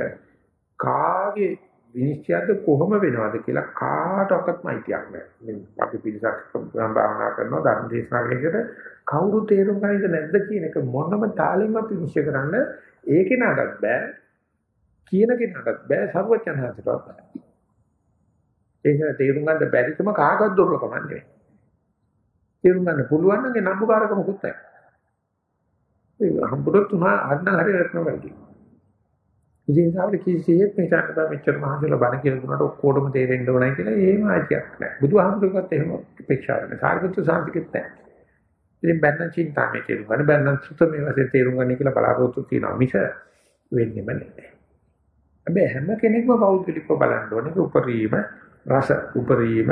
කාගේ විනිශ්චයද කොහොම වෙනවද කියලා කාටවත් මායිතියක් නැහැ. මේ අපි පිළිසක් භාවනා කරනවා ධර්ම දේශනා කරනකොට කවුරු තේරුම් ගන්නද නැද්ද කියන එක මොනම තාලෙන්වත් විනිශ්චය කරන්න ඒකේ නඩත් බෑ. කියන කෙනාටත් බෑ සර්වඥාන්සටවත් බෑ. ඒක තේරුම් ගන්න බැරිකම කාටවත් දුර්ලභම නෙවෙයි. තේරුම් ගන්න පුළුවන් නම් ඒ නම්බුකාරකමකුත් නැහැ. ඒ හම්බුනොත් තුන අන්න හරියට රත්න වැඩි. විජේසාවට කිසිසේත් මේ චක්කත මෙච්චර මහන්සියල බණ කියලා දුන්නාට ඔක්කොටම තේරෙන්න ඕනයි කියලා එහෙම ආයිතියක් නැහැ. බුදුහාමුදුරුවෝත් එහෙම අපේක්ෂා කරන්නේ. සාරිපුත්‍ර සාන්තිකෙත් නැහැ. ඉතින් බැන්න චින්තාමේ තේරුම් ගන්න බැන්න සුතමේ වශයෙන් තේරුම් ගන්න කියලා බලාපොරොත්තු තියෙනවා මිස වෙන්නේම නැහැ. හැබැයි හැම කෙනෙක්ම පෞද්ගලිකව බලන්න ඕනේ උපරිම රස උපරිම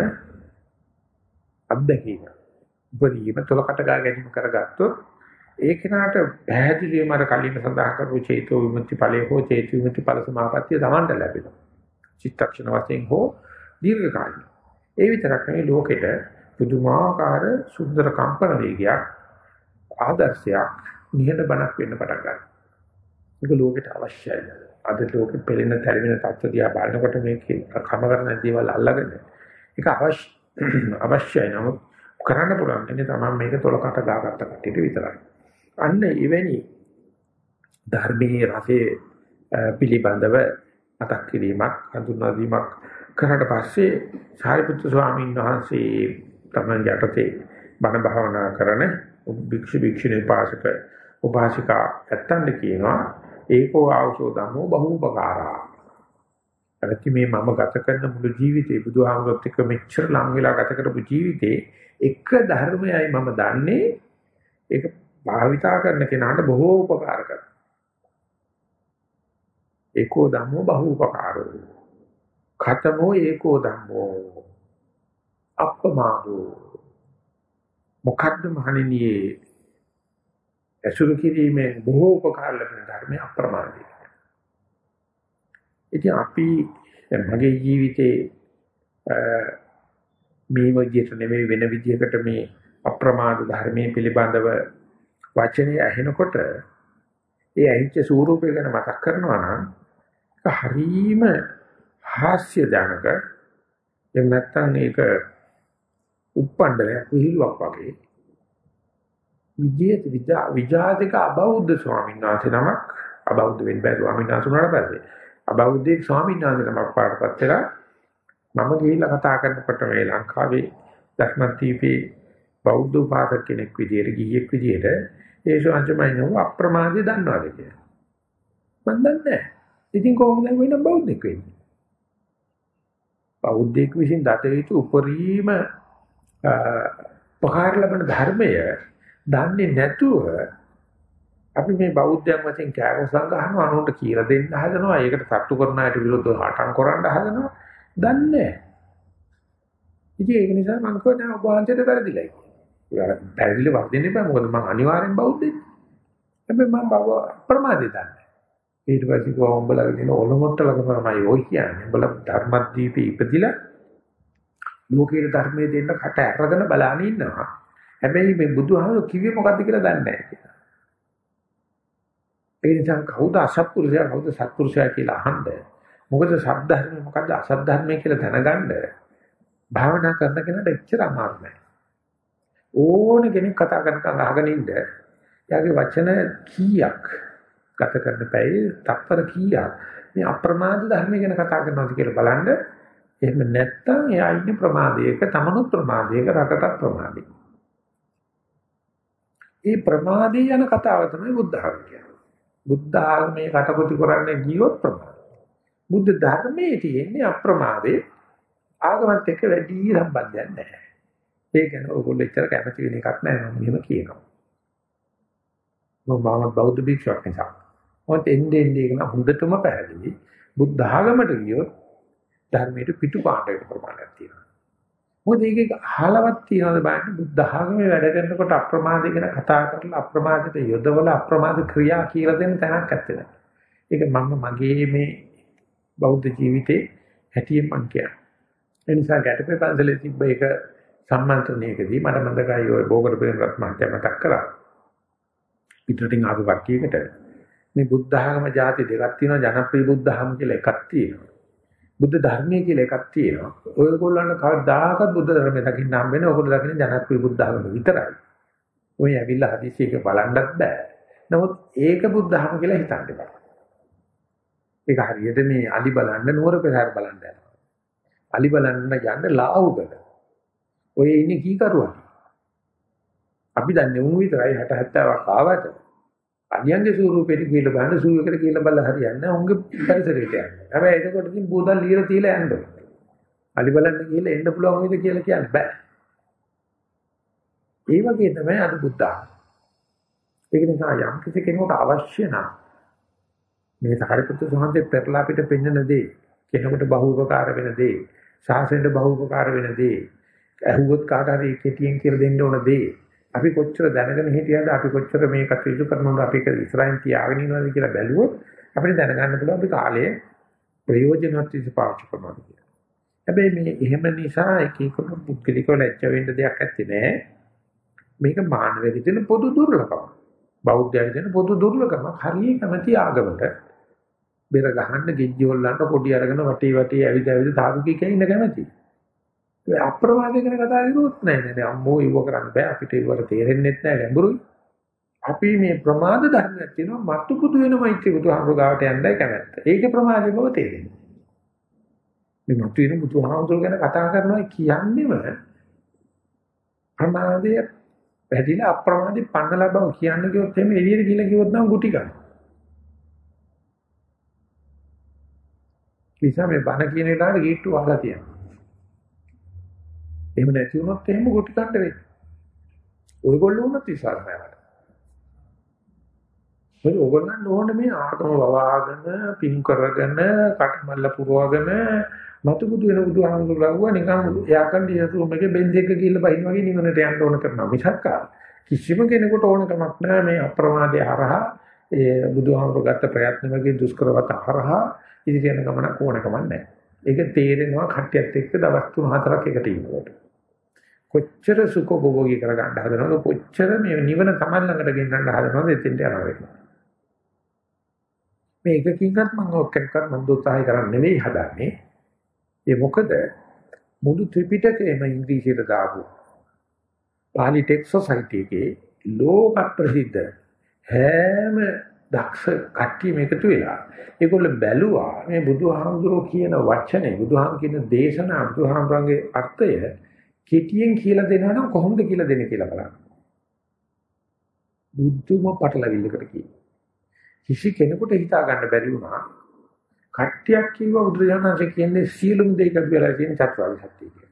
අත්දැකීම. උපරිම තොලකට ගා ගැනීම කරගත්තොත් ඒ කෙනාට පැහැදිලිවම අර කලින් සඳහන් කරපු චේතෝ විමුක්ති ඵලයේ හෝ චේතු විමුක්ති ඵල සමාපත්තිය තමන්ට ලැබෙනවා. චිත්තක්ෂණ වශයෙන් හෝ දීර්ඝ කාලීන. ඒ විතරක් නෙවෙයි ලෝකෙට පුදුමාකාර සුන්දර කම්පන වේගයක් ආදර්ශයක් නිහඬ බණක් වෙන්න පටන් ගන්නවා. ඒක ලෝකෙට අවශ්‍යයි. අද ලෝකෙ පෙළෙන තැරෙන තත්ත්ව දිහා බලනකොට මේකේ කම කරන දේවල් අල්ලගෙන ඒක අවශ්‍ය අවශ්‍යයි නමුත් කරන්න පුළුවන් ඉන්නේ තමයි මේක තොලකට දාගත්ත කට්ටියට විතරයි. අන්න එවැනි ධර්මයේ රසයේ පිළිබඳව මතක් කිරීමක් හඳුන්වා දීමක් කරාට පස්සේ සාරිපුත්තු ස්වාමීන් වහන්සේ තමයි යටතේ බණ භාවනා කරන භික්ෂු භික්ෂුණී පාසක උපාසිකා ඇත්තන්ට කියනවා ඒකෝ ආවසෝ ධම්මෝ බහූපකාරා අරති මේ මම ගත කරන මුළු ජීවිතේ බුදුහාමුදුරුත් එක්ක මෙච්චර ලං වෙලා ගත කරපු ජීවිතේ එක ධර්මයයි මම දන්නේ. ඒක භාවිතා කරන කෙනාට බොහෝ උපකාර කරනවා. ඒකෝ ධම්මෝ බහූපකාරෝ ඛතමෝ ඒකෝ ධම්මෝ. අප්පමාදෝ. මොකද්ද මහණෙනි ඇසුරු කිරීමෙන් බොහෝ උපකාර ලැබෙන ධර්මය අප්‍රමාදී. ඉතින් අපි මගේ ජීවිතේ මේ විදිහට නෙමෙයි වෙන විදිහකට මේ අප්‍රමාද ධර්මයේ පිළිබඳව වචනේ ඇහෙනකොට ඒ ඇහිච්ච ස්වරූපය ගැන මතක් කරනවා නම් හරීම හාස්‍ය ජනක එහෙම නැත්නම් ඒක උප්පණ්ඩයක් විහිළුවක් වගේ විජේත විජා විජාතික අබෞද්ධ ස්වාමීන් වහන්සේ නමක් අබෞද්ධ වෙන්න බෑ ස්වාමීන් වහන්සේ උනාට පස්සේ. අබෞද්ධ ස්වාමීන් වහන්සේ නමක් පාඩපත් වෙලා මම ගිහිල්ලා කතා කරනකොට මේ ලංකාවේ දක්මන්තීපේ බෞද්ධ උපාසක කෙනෙක් විදියට ගිහියෙක් විදියට ඒ ශාන්තිමයි නෝ අප්‍රමාදී දන්නවාද කියලා. මම දන්නේ නැහැ. ඉතින් කොහොමද වෙන බෞද්ධෙක් වෙන්නේ? බෞද්ධෙක් විසින් දත යුතු උපරිම පහර ලබන ධර්මය දන්නේ නැතුව අපි මේ බෞද්ධයන් වශයෙන් කෑමසම් ගන්නවා අනුන්ට කියලා දෙන්න හදනවා. ඒකට තට්ටු කරන අයට විරුද්ධව හටන් කරන්න හදනවා. දන්නේ නැහැ. ඉතින් ඒක නිසා මම කියන්නේ ඔබ වහන්සේට වැරදිලයි. ඒක පැහැදිලි වර්ධින්නේ බෑ මොකද මම අනිවාර්යෙන් බෞද්ධෙක්. හැබැයි මම බව ප්‍රමාදේ දන්නේ. ඊට පස්සේ කිව්වා උඹලා කියන ඔලොමොට්ටලකම තමයි ඔය කියන්නේ. උඹලා ධර්මද්වීපේ ඉපදිලා ලෝකීය ධර්මයේ දෙන්න කට ඇරගෙන බලන ඉන්නවා. හැබැයි මේ බුදුහාමුදුරු කිව්වේ මොකද්ද කියලා දන්නේ නැහැ කියලා. ඒ නිසා කවුද අසත්පුරුෂයා කවුද සත්පුරුෂයා කියලා අහන්න. මොකද සද්ධර්මය මොකද්ද අසද්ධර්මය කියලා දැනගන්න භාවනා කරන කෙනාට එච්චර අමාරු නෑ. ඕන කෙනෙක් කතා කරනකම් අහගෙන ඉන්න. එයාගේ වචන කීයක් ගත කරන පැයේ තප්පර කීයක් මේ අප්‍රමාද ධර්ම ගැන කතා කරනවාද කියලා බලන්න එහෙම නැත්නම් එයා ඉන්නේ ප්‍රමාදයක තමනුත් ප්‍රමාදයක රටටත් ප්‍රමාදයක. මේ ප්‍රමාදී යන කතාව තමයි බුද්ධ ආගම කියන්නේ. බුද්ධ ආගමේ කටපොති කරන්නේ ගියොත් ප්‍රමාද. බුද්ධ ධර්මයේ තියෙන්නේ අප්‍රමාදේ ආගමත් එක්ක වැඩි සම්බන්ධයක් නැහැ. ඒක ගැන ඕගොල්ලෝ එච්චර කැමති වෙන එකක් නැහැ මම මෙහෙම කියනවා. මම බෞද්ධ භික්ෂුවක් නිසා. මොකද එන්නේ එන්නේ ඒක හොඳටම පැහැදිලි. බුද්ධ ආගමට ගියොත් ධර්මයට පිටුපාඩයක ප්‍රමාණයක් තියෙනවා. මොකද ඒක අහලවත් තියනවාද බලන්න බුද්ධ ආගමේ වැඩ කරනකොට අප්‍රමාදය ගැන කතා කරලා අප්‍රමාදයට යොදවල අප්‍රමාද ක්‍රියා කියලා දෙන්න තැනක් නැත්තේ. ඒක මම මගේ මේ බෞද්ධ ජීවිතේ හැටියෙන් මං කියන්නේ. ඒ නිසා ගැටපේ පන්සලේ තිබ්බ එක සම්මන්ත්‍රණයකදී මට මතකයි ඔය බෝගර පෙරේරත් මහත්තයා මතක් කරා. පිටරටින් ආපු කට්ටියකට මේ බුද්ධ ධර්ම જાති දෙකක් තියෙනවා ජනප්‍රිය බුද්ධ ධර්ම කියලා එකක් තියෙනවා. බුද්ධ ධර්මයේ කියලා එකක් තියෙනවා. ඔයගොල්ලන්ට කවදාකවත් බුද්ධ ධර්මය දකින්න හම්බ වෙන්නේ ඔයගොල්ලෝ දකින්නේ ජනප්‍රිය බුද්ධ ධර්ම විතරයි. ඔය ඇවිල්ලා හදිසියක බලන්නත් බෑ. නමුත් ඒක බුද්ධ ධර්ම කියලා හිතන්න බෑ. ඒක හරියට මේ අලි බලන්න නුවර පෙරහැර බලන්න යනවා. අලි බලන්න යන්න ලාහුගල. ඔය ඉන්නේ කීකරුවා. අපි දන්නේ උන් විතරයි 60 70ක් ආවට අනියන්ගේ ස්වරූපෙට කියලා බලන්න සූයකට කියලා බලලා හරියන්නේ නැහැ. උන්ගේ පරිසරයට යන්නේ. හැබැයි එතකොට ඉතින් බෝදල් ලියලා තියලා යන්න ඕනේ. අලි බලන්න කියලා එන්න පුළුවන් වේද කියලා කියන්න බෑ. ඒ වගේ තමයි අද බුද්ධ ඒක නිසා යම් කිසි කෙනෙකුට අවශ්‍ය නම් මේ සාරිපුත්‍ර සෝහන්සේ පෙරලා අපිට පෙන්වන දේ කෙනෙකුට බහූපකාර වෙන දේ සාසනයට බහූපකාර වෙන දේ ඇහුවොත් කාට හරි කෙටියෙන් කියලා දෙන්න ඕන දේ අපි කොච්චර දැනගෙන හිටියද අපි කොච්චර මේ කටයුතු කරනවද අපි ඒක ඉස්සරහින් තියාගෙන ඉනවද කියලා බැලුවොත් අපිට දැනගන්න පුළුවන් අපි කාලයේ ප්‍රයෝජනවත් විදිහට පාවිච්චි කරනවා කියලා. හැබැයි මේ එහෙම නිසා එක එක පුද්ගලිකව ලැජ්ජ වෙන්න දෙයක් නැත්තේ නෑ. මේක මානවයෙකුට තියෙන පොදු දුර්ලභම. බෞද්ධයන් කියන පොදු දුර්ලභම හරිය කැමැති ආගමකට බෙර ගහන්න ගෙජ්ජි හොල්ලන්න පොඩි අරගෙන වටේ වටේ ඇවිද ඇවිද සාදුකී කියන ඉන්න කැමැති. ඒ අප්‍රමාදේ ගැන කතා කරුවොත් නෑ නෑ අම්මෝ ඉව කරන්න බෑ අපිට ඒවට තේරෙන්නේ නැහැ ගැඹුරුයි. අපි මේ ප්‍රමාද ධර්මයක් තියෙනවා මතු පුදු වෙන මෛත්‍රී බුදුහාමුදුර ගාවට යන්නයි කැමැත්ත. ඒකේ ප්‍රමාදේ බව තේරෙන්නේ. මේ මතු වෙන බුදුහාමුදුර ගැන කතා කරනවා කියන්නේම ප්‍රමාදය පැහැදිලා අප්‍රමාදී පන්නලා බව කියන්න කිව්වොත් එimhe එළියට ගිහලා කිව්වොත් නම් ගුටි ගන්න. නිසා මේ බණ කියන වෙලාවට ගේට්ටු වහලා තියෙනවා. එහෙම නැති වුණොත් එහෙම ගුටි ගන්න වෙන්නේ. ඔයගොල්ලෝ උනත් විශ්වාස නැහැ. මොකද ඕගොල්ලන් ඕනේ මේ ආගම වවාගෙන පින් කරගෙන කටමල්ල පුරවගෙන මතු බුදු වෙන බුදුහාමුදුරුවෝ නිකන් එයා කන්ඩි යතුරු මේකේ බෙන්දෙක ගිහිල්ලා බහින වගේ නිවනට යන්න ඕන කරනවා මිසක් කිසිම කෙනෙකුට ඕන කමක් නැහැ මේ අප්‍රමාදයේ හරහා ඒ බුදුහාමුදුරුවෝ ගත්ත ප්‍රයත්න වගේ දුෂ්කරවත හරහා ඉදිරියට යන ගමනක් ඕන කමක් නැහැ. ඒක තේරෙනවා කට්ටියත් එක්ක දවස් 3-4ක් එකට ඉන්නකොට. කොච්චර සුඛෝපභෝගී කරගන්න හදනවද කොච්චර මේ නිවන Taman ළඟට ගෙන්නන්න හදනවද එතෙන්ට යනවා මේ එකකින්වත් මම ඔක්කොක්වත් මම උත්සාහය කරන්නේ නෙවෙයි හදන්නේ. ඒ මොකද මුළු ත්‍රිපිටකයම ඉංග්‍රීසියට දාපු පාලි ටෙක්ස් සොසයිටි එකේ ලෝක ප්‍රසිද්ධ හැම දක්ෂ කට්ටියම එකතු වෙලා ඒගොල්ලෝ බැලුවා මේ බුදුහාමුදුරෝ කියන වචනේ බුදුහාම කියන දේශනා බුදුහාමුදුරන්ගේ අර්ථය කෙටියෙන් කියලා දෙනවා නම් කොහොමද කියලා දෙන්නේ කියලා බලන්න. බුද්ධම පටලවිල්ලකට කියනවා. කිසි කෙනෙකුට හිතා ගන්න බැරි වුණා. කට්ටියක් කිව්වා බුදුරජාණන්සේ කියන්නේ සියලුම දේ කියලා තියෙන චතුරාර්ය සත්‍ය කියලා.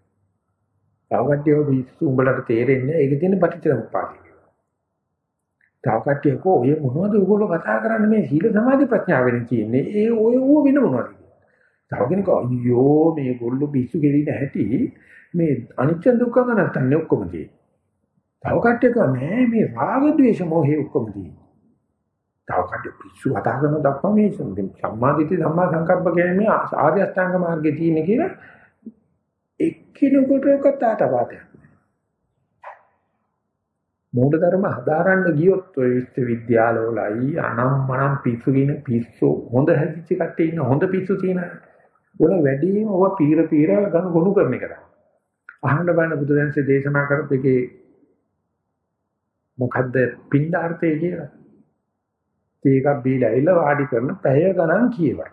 තව කට්ටියව පිස්සු උඹලට තේරෙන්නේ ඒකේ තියෙන පටිච්චසමුප්පාදය. තව කට්ටියක ඔය මොනවද ඔයගොල්ලෝ කතා කරන්නේ මේ සීල සමාධි ප්‍රඥාවෙන් තියෙන්නේ. ඒ ඔය ඌ වෙන මොනවද? තව කෙනෙක් අයියෝ මේ ගොල්ලෝ පිස්සු ගෙලින හැටි මේ අනිත්‍ය දුක්ඛ නැත්තන්නේ ඔක්කොම තියෙන්නේ. තව කට්ටියක නෑ මේ රාග ద్వේෂ මොහේ ඔක්කොම තියෙන්නේ. තව කඩ පිස්සු හදා කරන දක්වා මේ සම්මාදිට්ඨි සම්මා සංකප්ප කියන්නේ මේ ආර්ය අෂ්ටාංග මාර්ගයේ තියෙන කියලා එක්කිනෙකුට කතාටපාතයක් මූල ධර්ම හදාරන්න ගියොත් ඔය විශ්වවිද්‍යාලවලයි අනම්මනම් පිස්සු කියන පිස්සු හොඳ හැදිච්ච කට්ටිය ඉන්න හොඳ පිස්සු තියෙන උන වැඩිම ඔව පීර පීර ගනු ගොනු කරන එක තමයි. අහන්න බෑන බුදුදහමේ දේශනා කරපු එකේ මොකද්ද පින්ඩාර්ථය කියලා. තේ එකක් බීලා ඇවිල්ලා වාඩි කරන පැය ගණන් කියවයි.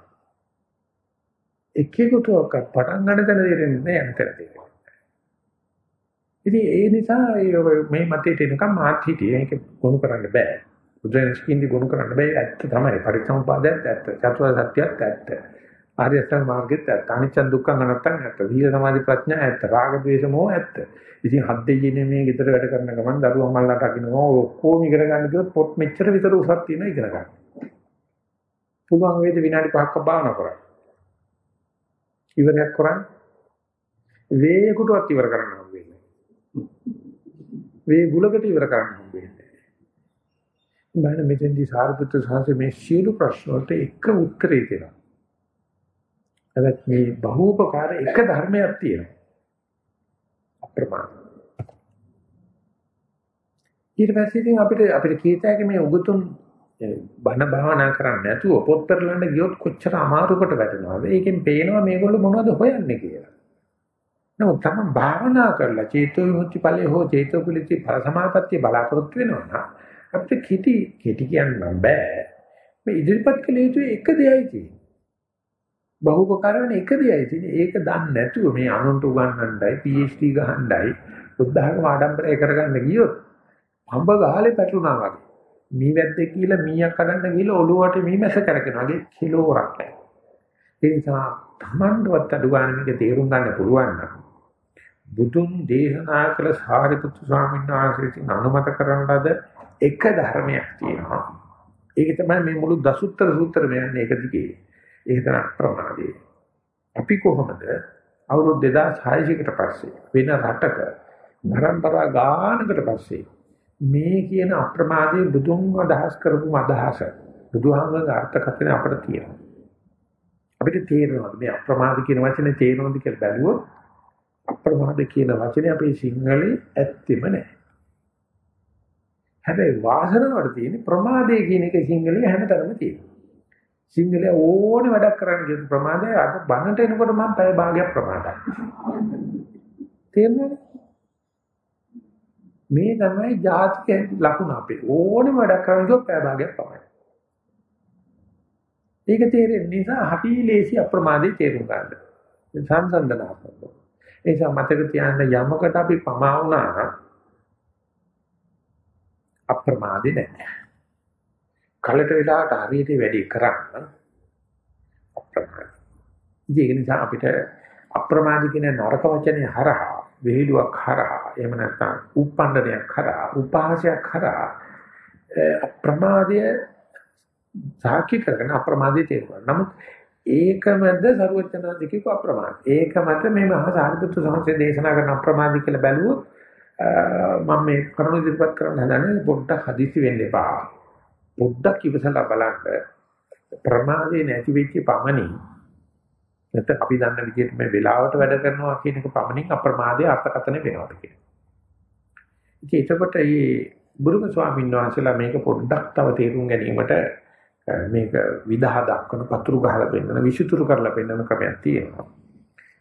එකෙකුට ඔක්ක පටන් ගන්න තැන දෙන්නේ නැහැ යන තැන තියෙනවා. ඉතින් ඒ නිසා මේ මතයට එනකම් මාත් හිටියේ ඒක ගොනු කරන්න බෑ. බුදුරජාණන් ගොනු කරන්න බෑ ඇත්ත තමයි. පරිසම්පාදයක් ඇත්ත. චතුරාර්ය සත්‍යයක් ඇත්ත. ආර්ය අෂ්ටාංග මාර්ගෙත් ඇත්ත. අනිච්ච දුක්ඛ අනත්තං ඇත්ත. සීල සමාධි ප්‍රඥා ඇත්ත. රාග ද්වේෂ මොහ ඇත්ත. ඉතින් හත් දෙයියනේ මේ ගෙදර වැඩ කරන ගමන් දරුවා මල්ලට අකිනවා ඔක්කොම ඉගෙන ගන්න කිව්වොත් පොත් මෙච්චර විතර උසක් තියෙන ඉගෙන ගන්න. පුළුවන් වේද විනාඩි 5ක් භාවනා කරන්න. ඉවරයක් කරන්න. වේයකටවත් ඉවර කරන්න හම්බෙන්නේ. වේ බුලකට ඉවර කරන්න හම්බෙන්නේ. බාන මෙතෙන්දී සාරිපුත්‍ර සාංශ මේ සියලු ප්‍රශ්න වලට එක උත්තරේ දෙනවා. එවත් මේ බහූපකාර එක ධර්මයක් තියෙනවා. අප්‍රමාණ. ඊට පස්සේ ඉතින් අපිට අපිට කීතයක මේ උගතුන් බණ භාවනා කරන්නේ නැතුව පොත් පෙරලන්න ගියොත් කොච්චර අමාරුකට වැටෙනවද? ඒකෙන් පේනවා මේගොල්ලෝ මොනවද හොයන්නේ කියලා. නමුත් තමයි භාවනා කරලා චේතෝ විමුක්ති ඵලයේ හෝ චේතෝ කුලිති ඵල සමාපත්තිය බලාපොරොත්තු වෙනවා නම් අපිට කිටි කිටි කියන්න බෑ. මේ ඉදිරිපත් කළ යුතු එක දෙයයි තියෙන්නේ. බහුපකාර වෙන එක දෙයයි තියෙන්නේ. ඒක දන්නේ නැතුව මේ අනුන්ට උගන්වන්නයි PhD ගහන්නයි බුද්ධ학ම ආඩම්බරය කරගන්න ගියොත් අඹ ගහලේ පැටලුණා වගේ. මී වැද්දෙක් කියලා මීයක් කඩන්න ගිහලා ඔළුවට මී මැස කරකිනවා වගේ කිලෝරක් නැහැ. ඒ නිසා තමන්වත් අඩු ගන්න මේක තේරුම් ගන්න පුළුවන් නම් බුදුන් දේශනා කළ සාරිපුත්තු ස්වාමීන් වහන්සේකින් අනුමත කරන ලද එක ධර්මයක් තියෙනවා. ඒක තමයි මේ මුළු දසුත්තර සූත්‍රය යන්නේ ඒක දිගේ. ඒක තමයි ප්‍රමාදේ. අපි කොහොමද අවුරුදු 2600කට පස්සේ වෙන රටක පරම්පරා ගානකට පස්සේ මේ කියන අප්‍රමාදයේ බුදුන් අදහස් කරපු අදහස බුදුහාමගේ අර්ථකථන අපිට තියෙනවා. අපිට තේරෙනවා මේ අප්‍රමාද කියන වචනේ තේරෙනවද කියලා බැලුවොත් අප්‍රමාද කියන වචනේ අපේ සිංහලේ ඇත්තෙම නැහැ. හැබැයි වාසනාවට තියෙන ප්‍රමාදය කියන එක සිංහලයේ හැමතැනම තියෙනවා. සිංහලයේ ඕනේ වැඩක් කරන්න කියන ප්‍රමාදය අද බනට එනකොට මම පැය භාගයක් ප්‍රමාදයි. තේරුණාද? මේ තමයි ජාතික ලකුණ අපේ ඕනේ වැඩක් කරන්න ගියොත් පැය භාගයක් පමණයි. ඒක තේරෙන නිසා අපි ලේසි අප්‍රමාදේ තේරුම් ගන්න. සංසන්දනාත්මක. ඒ නිසා මතක තියාගන්න යමකට අපි පමා වුණා අප්‍රමාදේ නැහැ. කලට වෙලාවට හරියට වැඩි කරන්න අප්‍රමාදී. ඒක නිසා අපිට අප්‍රමාදී කියන නරක වචනේ හරහා වේලුවක් හරහා එහෙම නැත්නම් උප්පණ්ඩනයක් හරහා උපහාසයක් හරහා අප්‍රමාදය සාක්ෂි කරගෙන අප්‍රමාදයේ තේරුවා. නමුත් ඒකමද ਸਰවඥාධිකීක අප්‍රමාද. ඒකමත මේ මහා සාරිපුත්‍ර සංඝසේ දේශනා කරන අප්‍රමාදී කියලා බැලුවොත් මම මේ කරුණු ඉදිරිපත් කරන්න හදන්නේ පොඩ්ඩක් හදිසි වෙන්න එපා. පොඩ්ඩක් ඉවසලා බලන්න ප්‍රමාදේ නැති වෙච්ච පමණින් නැත්නම් අපි දන්න විදිහට මේ වෙලාවට වැඩ කරනවා කියන එක පමණින් අප්‍රමාදයේ අර්ථකථන වෙනවද කියලා. ඉතින් එතකොට මේ බුදුම ස්වාමීන් වහන්සේලා මේක පොඩ්ඩක් තව තේරුම් ගැනීමට මේක විදහා දක්වන පතුරු ගහලා පෙන්නන විසුතුරු කරලා පෙන්නන ක්‍රමයක් තියෙනවා.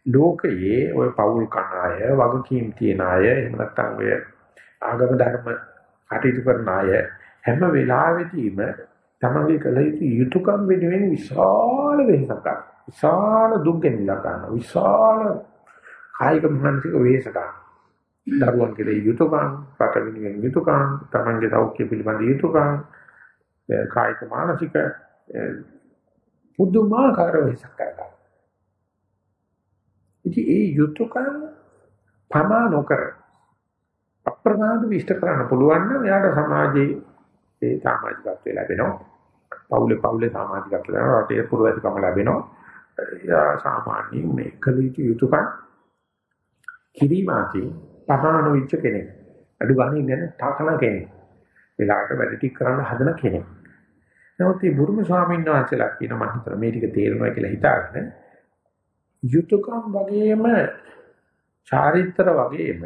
ලෝකයේ ওই පෞල් කන අය, වගකීම් තියන අය, එහෙම නැත්නම් ඔය ආගම ධර්ම කටයුතු කරන අය හැම වෙලාවෙදීම තමන්ගේ කළ යුතු යුතුයකම් වෙනුවෙන් විශාල වෙනසක් ගන්න. විශාල දුක් ගෙනිලා ගන්න. විශාල කායික මානසික වෙනස ගන්න. දරුවන් කෙරෙහි යුතුයකම්, රට වෙනුවෙන් යුතුයකම්, තමන්ගේ සෞඛ්‍ය පිළිබඳ යුතුයකම්, කායික මානසික පුදුමාකාර වෙනසක් ගන්න. ඉතින් ඒ යුතුයකම් පමා නොකර අප්‍රමාද විශ්ත කරන්න පුළුවන් නම් එයාට සමාජයේ ඒ සමාජිකත්වය ලැබෙනවා. පවුලේ පවුලේ සමාජිකත්වය ලැබෙනවා. රටේ පුරවැසිකම ලැබෙනවා. එයා සාමාන්‍යයෙන් මේ කලීතු යුතුයකම් කිරීමාදී පහනන විච්ච කෙනෙක්. අඩු ගානේ ඉන්න තාකන කෙනෙක්. වෙලාවට වැඩ ටික කරන්න හදන කෙනෙක්. නමුත් මේ බුරුම ස්වාමීන් වහන්සේලා කියන මම හිතන මේ ටික තේරෙනවා කියලා හිතාගෙන යුතුයකම් වගේම චාරිත්‍ර වගේම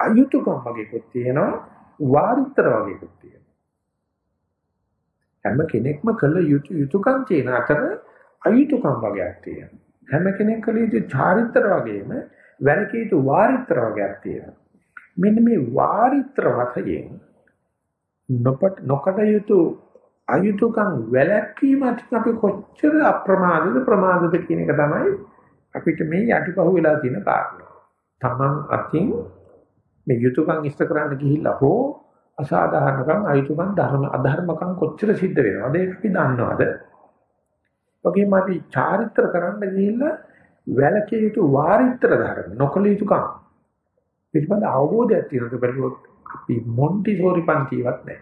අයුතුයකම් වගේකුත් තියෙනවා වාරිත්‍ර වගේකුත් තියෙනවා හැම කෙනෙක්ම කළ යුතු යුතුයකම් තියෙන අතර අයුතුයකම් වගේක් තියෙනවා. හැම කෙනෙක් කළ යුතු චාරිත්‍ර වගේම වැරකී යුතු වාරිත්‍ර වගේක් තියෙනවා. මෙන්න මේ වාරිත්‍ර වශයෙන් නොපට නොකඩ යුතු අයුතුයකම් වැළැක්වීමත් අපි කොච්චර අප්‍රමාදද ප්‍රමාදද කියන එක තමයි අපිට මේ යටිපහුව වෙලා තියෙන කාරණා. Taman අතින් මේ යුතුයකම් ඉෂ්ට කරන්න ගිහිල්ලා හෝ අසාධාරණකම් අයුතුකම් ධර්ම අධර්මකම් කොච්චර සිද්ධ වෙනවද ඒක අපි දන්නවද? ඔකේම අපි චාරිත්‍ර කරන්න ගිහිල්ලා වැලකේ යුතු වාරිත්‍ර ධර්ම නොකල යුතුකම් පිළිබඳ අවබෝධයක් තියෙනකොට බැලුවොත් අපි මොන්ටිසෝරි පන්තිවත් නැහැ.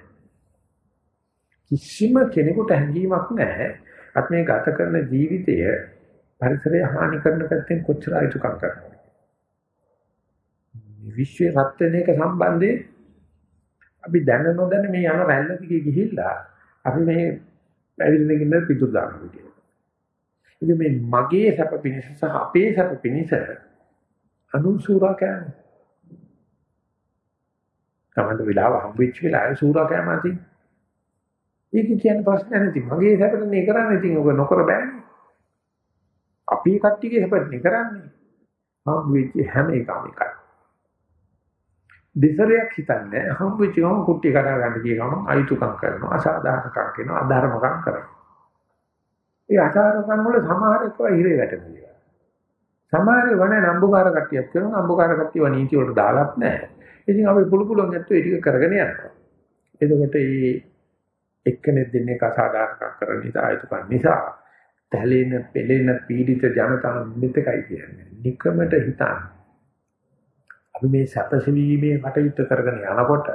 කිසිම කෙනෙකුට හැඟීමක් නැහැ අපි මේ ගත කරන ජීවිතය පරිසරය හානි කරන පැත්තෙන් කොච්චර අයුතුකම් කරනවද? විශ්ව රත් වෙන එක සම්බන්ධයෙන් අපි දැන නොදැන මේ යන රැල්ල දිගේ ගිහිල්ලා අපි මේ පැවිදින කින්ද පිටු දානවා කියලා. ඉතින් මේ මගේ සැප පිණිස සහ අපේ සැප පිණිස අනුසූරා කෑම. තමයි වෙලාව හම්බෙච්ච වෙලාවේ සූරා කෑම ඇති. ඒක කියන ප්‍රශ්න නැති. මගේ සැපට නේ කරන්නේ ඉතින් ඔක නොකර බෑනේ. අපි කට්ටියගේ සැපට නේ කරන්නේ. හම්බෙච්ච හැම එකම එකයි. දෙසරයක් හිතන්නේ හම්බෙච්ච ගමන් කුට්ටිය කඩා ගන්න කිය ගමන් අයිතුකම් කරනවා අසාධාරණකම් කරනවා අධර්මකම් කරනවා. ඒ අසාධාරණකම් වල සමහර ඒවා හිරේ වැටෙනවා. සමහර වන නම්බුකාර කට්ටියක් කරනවා නම්බුකාර කට්ටියව නීති වලට දාලත් නැහැ. ඉතින් අපි පුළු පුළුවන් ගැත්තෝ ඒ ටික කරගෙන යනවා. එතකොට මේ එක්කෙනෙක් දෙන්නේ අසාධාරණකම් කරන නිසා අයිතුකම් නිසා. තැලෙන පෙලෙන පීඩිත ජනතාව මෙතකයි කියන්නේ. නිකමට හිතන්නේ. අපි මේ සැපසීමේ කටයුත්ත කරගෙන යනකොට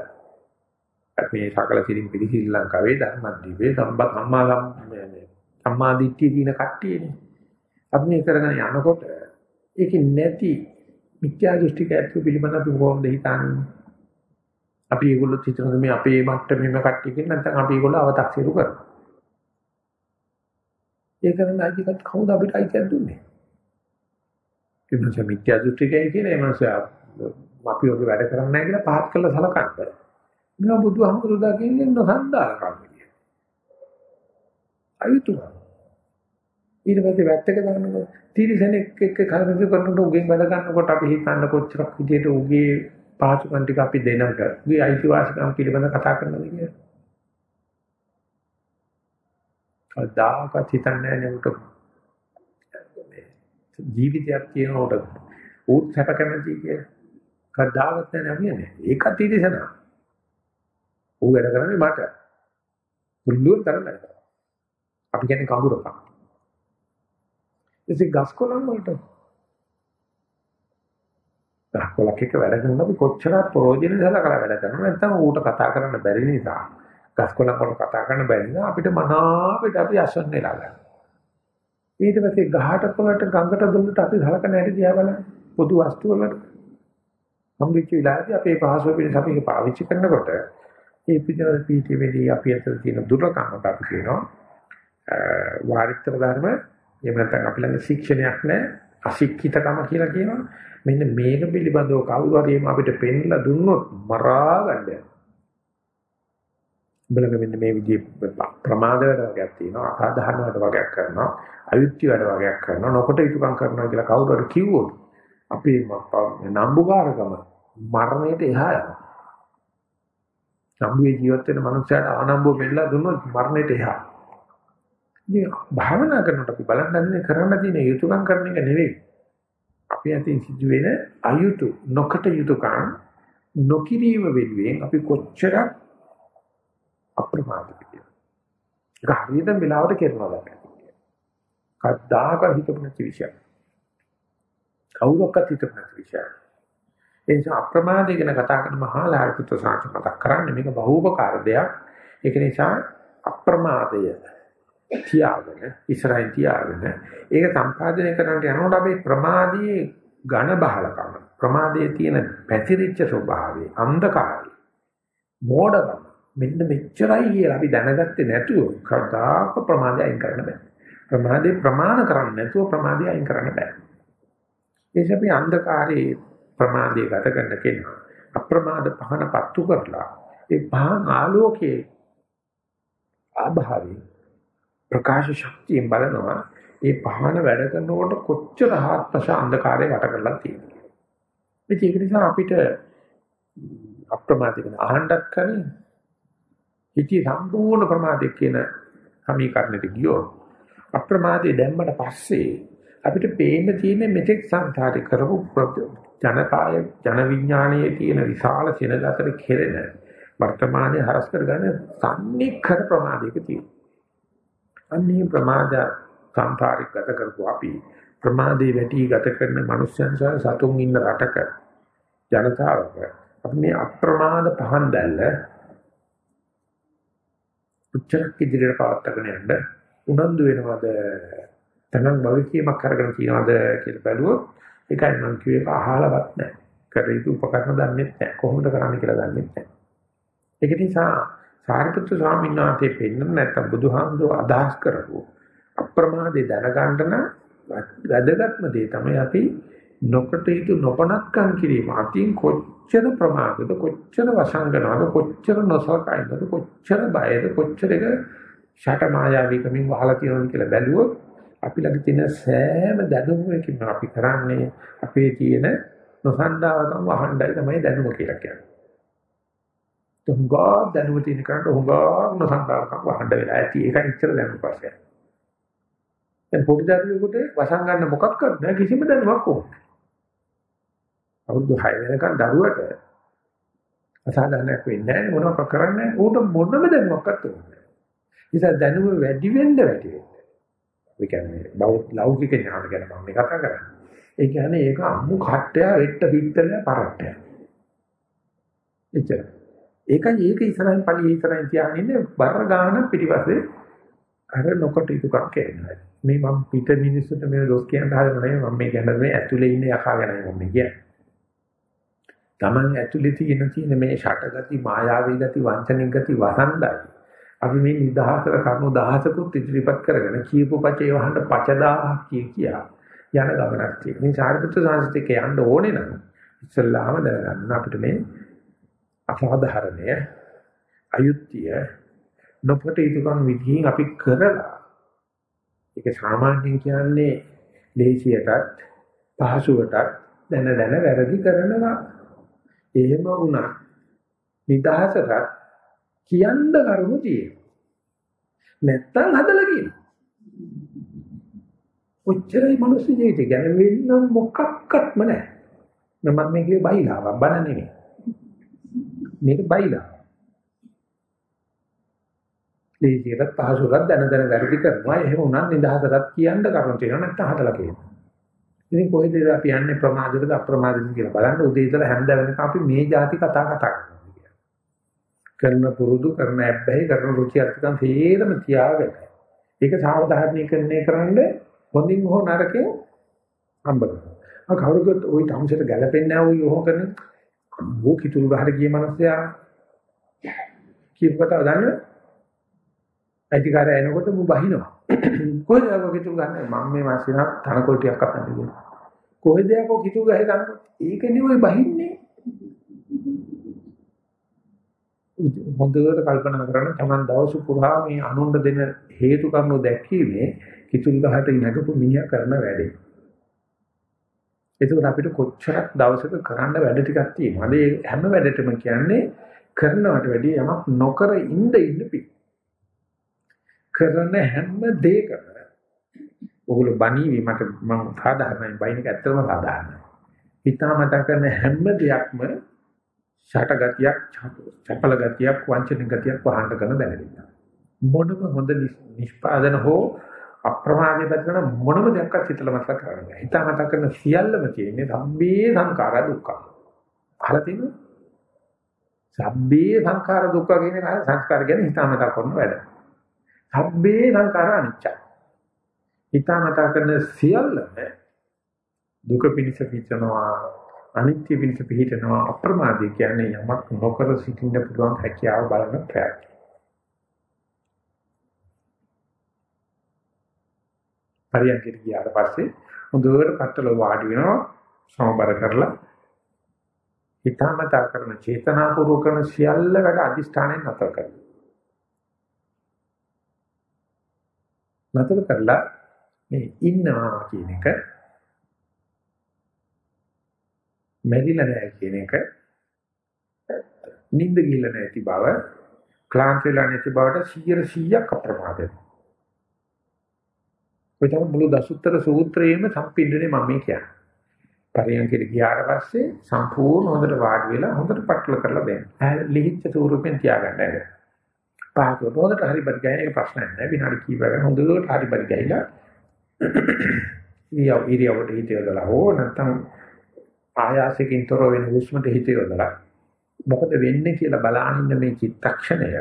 මේ සකල සිරින් පිළි ශ්‍රී ලංකාවේ ධර්මද්වීපේ සම්බත් සම්මා මේ සම්මා දිට්ඨිය දින කට්ටියනේ. අපි මේ කරගෙන යනකොට ඒක නැති මිත්‍යා දෘෂ්ටික ඇත්ත පිළිබඳ අපි කොහොමද හිතන්නේ? අපි ඒගොල්ලොත් හිතනද මේ අපේ මට්ටමේම කට්ටිය කියන නැත්නම් අපි ඒගොල්ලෝ අව탁සිරු කරනවා. ඒ කරන අයිතිකත් කවුද අපිට අයිතියක් දුන්නේ? ඒ නිසා මිත්‍යා දෘෂ්ටිකයි කියන ඒ මාසය අපි ඔගේ වැඩ කරන්නේ නැහැ කියලා පහත් කළා සලකන්න. මේ බුදුහාමුදුරු දකින්නේ නොසන්ඩාල කම කියන. අයුතු. ඊට පස්සේ වැත්තක දාන්නකො තිරිසනෙක් එක්ක කල්පිත කරනකොට උගෙන් වැඩ ගන්නකොට අපි හිතන්න කොච්චරක් විදියට උගේ පහසුකම් ටික අපි දෙනක උගේ අයිතිවාසිකම් පිළිබඳ කතා කරනවා කියන්නේ. කවදාකවත් හිතන්නේ නැහැ උට ජීවිතයක් තියෙන උට ඌත් සැප කැමති කියලා. කවදාවත් නැහැ කියන්නේ. ඒකත් ඉතිසනා. ඌ වැඩ කරන්නේ මට. පුළුවන් තරම් වැඩ කරනවා. අපි කියන්නේ කඹුරකම්. ඉතින් ගස් කොළන් වලට ගස්කොලක් එක්ක වැඩ කරනකොට අපි කොච්චරක් ප්‍රයෝජන සලකලා වැඩ කරනවා නැත්නම් ඌට කතා කරන්න බැරි නිසා ගස්කොලන් වල කතා කරන්න බැරි නිසා අපිට මනාපට අපි අසන්න වෙලා ගන්නවා. ඊට පස්සේ ගහට කොලට ගඟට දුන්නට අපි සලකන හැටි දිහා බලන්න පොදු වස්තු වලට හම්බෙච්ච විලාදී අපේ පහසුව පිණිස අපි ඒක පාවිච්චි කරනකොට මේ පිටර පීටි වෙලී අපි අතර තියෙන දුර්ලභකම අපි කියනවා. වාරිත්‍ර ධර්ම එහෙම නැත්නම් අපි ළඟ ශික්ෂණයක් නැහැ අශික්ෂිතකම කියලා කියනවා. මෙන්න මේක පිළිබඳව කවුරු හරි අපිට පෙන්ලා දුන්නොත් මරා ගන්න උඹලක මෙන්න මේ විදිහේ ප්‍රමාද වැඩ වගේක් තියෙනවා අසාධාරණ වැඩ වගේක් කරනවා අයුක්ති වැඩ වගේක් කරනවා නොකොට යුතුයකම් කරනවා කියලා කවුරු හරි කිව්වොත් අපේ නම්බුකාරකම මරණයට එහා යනවා නම්බුවේ ජීවත් වෙන මනුස්සයාට ආනම්බුව මෙල්ලා දුන්නොත් මරණයට එහා ඉතින් භාවනා කරනකොට අපි බලන්න හදන්නේ කරන්න තියෙන යුතුයකම් කරන එක නෙවෙයි අපි අතින් සිද්ධ වෙන අයුතු නොකට යුතුයකම් නොකිරීම වෙනුවෙන් අපි කොච්චරක් අප්‍රමාද පිටිය. ඒක හරියටම වෙලාවට කරනවා දැක්ක. කද්දාක හිතපු නැති විශයක්. කවුරක්වත් හිතපු නැති විශයක්. ඒ නිසා අප්‍රමාදය ගැන කතා කරන මහා ලාරිපුත්‍ර සාංශ මතක් කරන්නේ මේක බහූපකාර දෙයක්. ඒක නිසා අප්‍රමාදය තියාගෙන ඉස්සරහින් තියාගෙන ඒක සම්පාදනය කරන්නට යනකොට අපි ප්‍රමාදයේ ඝන බහලකම ප්‍රමාදයේ තියෙන පැතිරිච්ච ස්වභාවය අන්ධකාරය මෝඩකම මෙන්න මෙච්චරයි කියලා අපි දැනගත්තේ නැතුව කවදාක ප්‍රමාදය අයින් කරන්න බෑ. ප්‍රමාදේ ප්‍රමාණ කරන්න නැතුව ප්‍රමාදය අයින් කරන්න බෑ. ඒ අපි අන්ධකාරයේ ප්‍රමාදයේ ගත කරන කෙනා අප්‍රමාද පහන පත්තු කරලා ඒ පහන් ආලෝකයේ ආභාවී ප්‍රකාශ ශක්තියෙන් බලනවා ඒ පහන වැඩ කරනකොට කොච්චර හත්පස අන්ධකාරය යට කරලා තියෙනවා. ඒක නිසා අපිට අප්‍රමාදිකන අහන්නත් කලින් හිතේ සම්පූර්ණ ප්‍රමාදයක් කියන සමීකරණයට ගියොත් අප්‍රමාදයේ දැම්මට පස්සේ අපිට පේන්න තියෙන මෙතෙක් සංසාරේ කරපු ජනකාය ජන විඥානයේ තියෙන විශාල සෙනග අතර කෙරෙන වර්තමානයේ හරස් කරගන්න සම්නික්කර ප්‍රමාදයක තියෙනවා. අන්නේ ප්‍රමාද සංසාරික ගත කරපු අපි ප්‍රමාදේ වැටි ගත කරන මනුස්සයන් සහ සතුන් ඉන්න රටක ජනතාවක අපි මේ අප්‍රමාද පහන් දැල්ල උච්චරක් ඉදිරියට පවත්වාගෙන යන්න උනන්දු වෙනවද? තමන් භවිකීමක් කරගෙන තියනවද කියලා බැලුවොත් ඒකයි මම කිව්වේ අහලවත් නැහැ. කර යුතු උපකරණ දන්නේ නැහැ. කොහොමද කරන්නේ කියලා දන්නේ නැහැ. ඒක නිසා සාරිපුත්‍ර ස්වාමීන් වහන්සේ පෙන්නන නැත්තම් බුදුහාමුදුරුවෝ අදහස් කරපු අප්‍රමාදේ දැනගන්න වැදගත්ම දේ තමයි අපි නොකට යුතු නොපනත්කම් කිරීම අතින් කොච්චර ප්‍රමාදද කොච්චර වසංගනවද කොච්චර නොසලකයිද කොච්චර බයද කොච්චර එක ෂට මායාවිකමින් වහලා තියෙනවද කියලා බැලුවොත් අපි ළඟ තියෙන සෑම දැනුමකින් අපි කරන්නේ අපේ තියෙන නොසන්ඩාවකම් වහණ්ඩයි තමයි දැනුම කියලා කියන්නේ. තුංගා දැනුම තියෙන කරට හුඟා නොසන්ඩාවකම් වහණ්ඩ වෙලා ඇති ඒකයි ඉච්චර දැනුම පස්සේ. දැන් පොඩි දරුවෙකුට වසන් ගන්න මොකක්වත් නැහැ කිසිම දැනුමක් ඕනේ. අවුරුදු 6 වෙනකන් දරුවට අසාධාරණයක් වෙන්නේ නැහැ මොනවක් කරන්නේ ඌට මොනම දැනුමක්වත් ඕනේ. නිසා දැනුම වැඩි වෙන්න වැඩි වෙන්න. ඒ කියන්නේ බෞද්ධ ලෞකික ඥාන ගැන මම මේ කතා කරන්නේ. ඒ කියන්නේ ඒක අම්මු කට්ටය වෙට්ට පිටතල පරට්ටය. එච්චර. ඒකයි ඒක ඉස්සරහින් පළි ඉස්සරහින් තියාගෙන බර ගාන පිටිපස්සේ අර නොකොට යුතුකම් කරනවා. මේ මම පිට මිනිස්සුන්ට මේ දොස් කියන්න හදන්නේ මම මේ ගැන මේ ඇතුලේ ඉන්න යකා ගැනයි මම කියන්නේ. Taman ඇතුලේ තියෙන තියෙන මේ ෂටගති මායාවී ගති වංචනික ගති වසන්දයි. අපි මේ නිදහසට කරුණු දහසකුත් ඉදිරිපත් කරගෙන කියපු පචේ වහන්න පච 1000ක් කිය කියා යන ගමනක් තියෙනවා. මේ සාරිපුත්‍ර සංස්කෘතික යන්න ඕනේ නම් ඉස්සල්ලාම දැනගන්න අපිට මේ අසාධාරණය අයුක්තිය නොපට යුතුකම් විදිහින් අපි කරලා ඒක සාමාන්‍යයෙන් කියන්නේ ලේසියටත් පහසුවටත් දැන දැන වැරදි කරනවා. එහෙම වුණා නිදහසට කියන්න කරුණු තියෙනවා. නැත්තම් හදලා කියනවා. ඔච්චරයි මිනිස් ජීවිතය ගැන වෙන මොකක්වත්ම නැහැ. මම මේ කියේ බයිලාවක් බන නෙමෙයි. මේක බයිලා. ලේසියට පහසුරක් දැන දැන වැරදි කරනවා. එහෙම වුණත් නිදහසට කියන්න කරුණු තියෙනවා නැත්තම් හදලා කියනවා. ඉතින් කොහෙද අපි යන්නේ ප්‍රමාදයටද අප්‍රමාදයටද කියලා බලන්න උදේ ඉඳලා හැන්ද වෙනකම් අපි මේ જાති කතා කතා කරනවා. කරන පුරුදු කරන ඇබ්බැහි කරන රුචි අර්ථකම් තේරම තියාගන්න. ඒක සාවධානීකරණය කරන්න හොඳින් හෝ නරකෙන් හම්බ කරනවා. අර කවුරුත් ওই ටවුන්සෙට ගැලපෙන්නේ නැහැ ওই යොහ කරන ඕ කිතුල් ගහට ගිය මිනිස්සයා කීප කතාව දන්නවද? අයිතිකාරය එනකොට මු බහිනවා. කොහෙද යකෝ කිතුල් ගන්න? මම මේ මාසින තනකොළ ටිකක් අපන්න ගියා. කොහෙද යකෝ කිතුල් ගහේ තනකොළ? ඒකනේ ඔය බහින්නේ. හොඳට කල්පනා කරන්න තමන් දවස පුරා මේ අනුණ්ඩ දෙන හේතු කරුණු දැක්කීමේ කිතුල් ගහට නැගපු මිනිහා කරන වැඩේ. එතකොට අපිට කොච්චරක් දවසක කරන්න වැඩ ටිකක් තියෙනවද? ඒ හැම වැඩටම කියන්නේ කරනවට වැඩිය යමක් නොකර ඉන්න ඉන්න පි. කරන හැම දෙයකම ඔගොල්ලෝ බණීවි මට මම සාධාරණයි බයින් එක ඇත්තම සාධාරණයි. හිතාමතා කරන හැම දෙයක්ම ෂටගතියක්, චපල ගතියක්, වංචනික ගතියක් වහන්න කරන දැනෙන්න. මොනම හොඳ නිෂ්පාදන හෝ අප්‍රමාදයේ පැත්තන මොනම දෙයක්වත් හිතලා මතක කරගන්න බෑ. හිතා මතක කරන සියල්ලම තියෙන්නේ සම්බේ සංඛාර දුක්ඛ. අහලා තියෙනවද? සම්බේ සංඛාර දුක්ඛ කියන එක සංස්කාර ගැන හිතා මතක කරන වැඩ. සම්බේ සංඛාර අනිච්ච. හිතා මතක කරන සියල්ලම දුක පිණිස පිටනවා අනිත්‍ය පිණිස පිටනවා අප්‍රමාදී කියන්නේ යමක් නොකර සිටින්න පුළුවන් හැකියාව බලන ප්‍රයත්න. පරියන්කට ගියාට පස්සේ හොඳට පట్టල වාඩි වෙනවා සමබර කරලා හිතාමතා කරන චේතනාපූර්වක කරන සියල්ල වැඩ අදිෂ්ඨානයෙන් නතර කරනවා. නතර කරලා මේ ඉන්නවා කියන එක මෙදිලා නැහැ කියන එක නිින්ද ගිහිල්ලා නැති බව ක්ලාන්ත වෙලා නැති බවට 100% අප්‍රමාදයි. ඔය තමයි මුළු දසුත්තර සූත්‍රයේම සම්පින්නනේ මම මේ කියන්නේ. පරියන්කෙට ගියාට පස්සේ සම්පූර්ණ හොඳට වාඩි වෙලා හොඳට පටල කරලා දෙන්න. ලිහිච්ච ස්වරූපෙන් තියාගන්න ඇද. පහකට හොඳට හරි බරි ගෑ ඒක ප්‍රශ්නයක් නෑ. විනාඩි කීපයකට හොඳට හරි බරි ගෑයිලා ඉරියව් ඉරියවට හිත යොදලා හෝ නැත්නම් ආයාසයෙන් තොර වෙන හුස්මට හිත යොදලා මොකද වෙන්නේ කියලා බලාගෙන මේ චිත්තක්ෂණය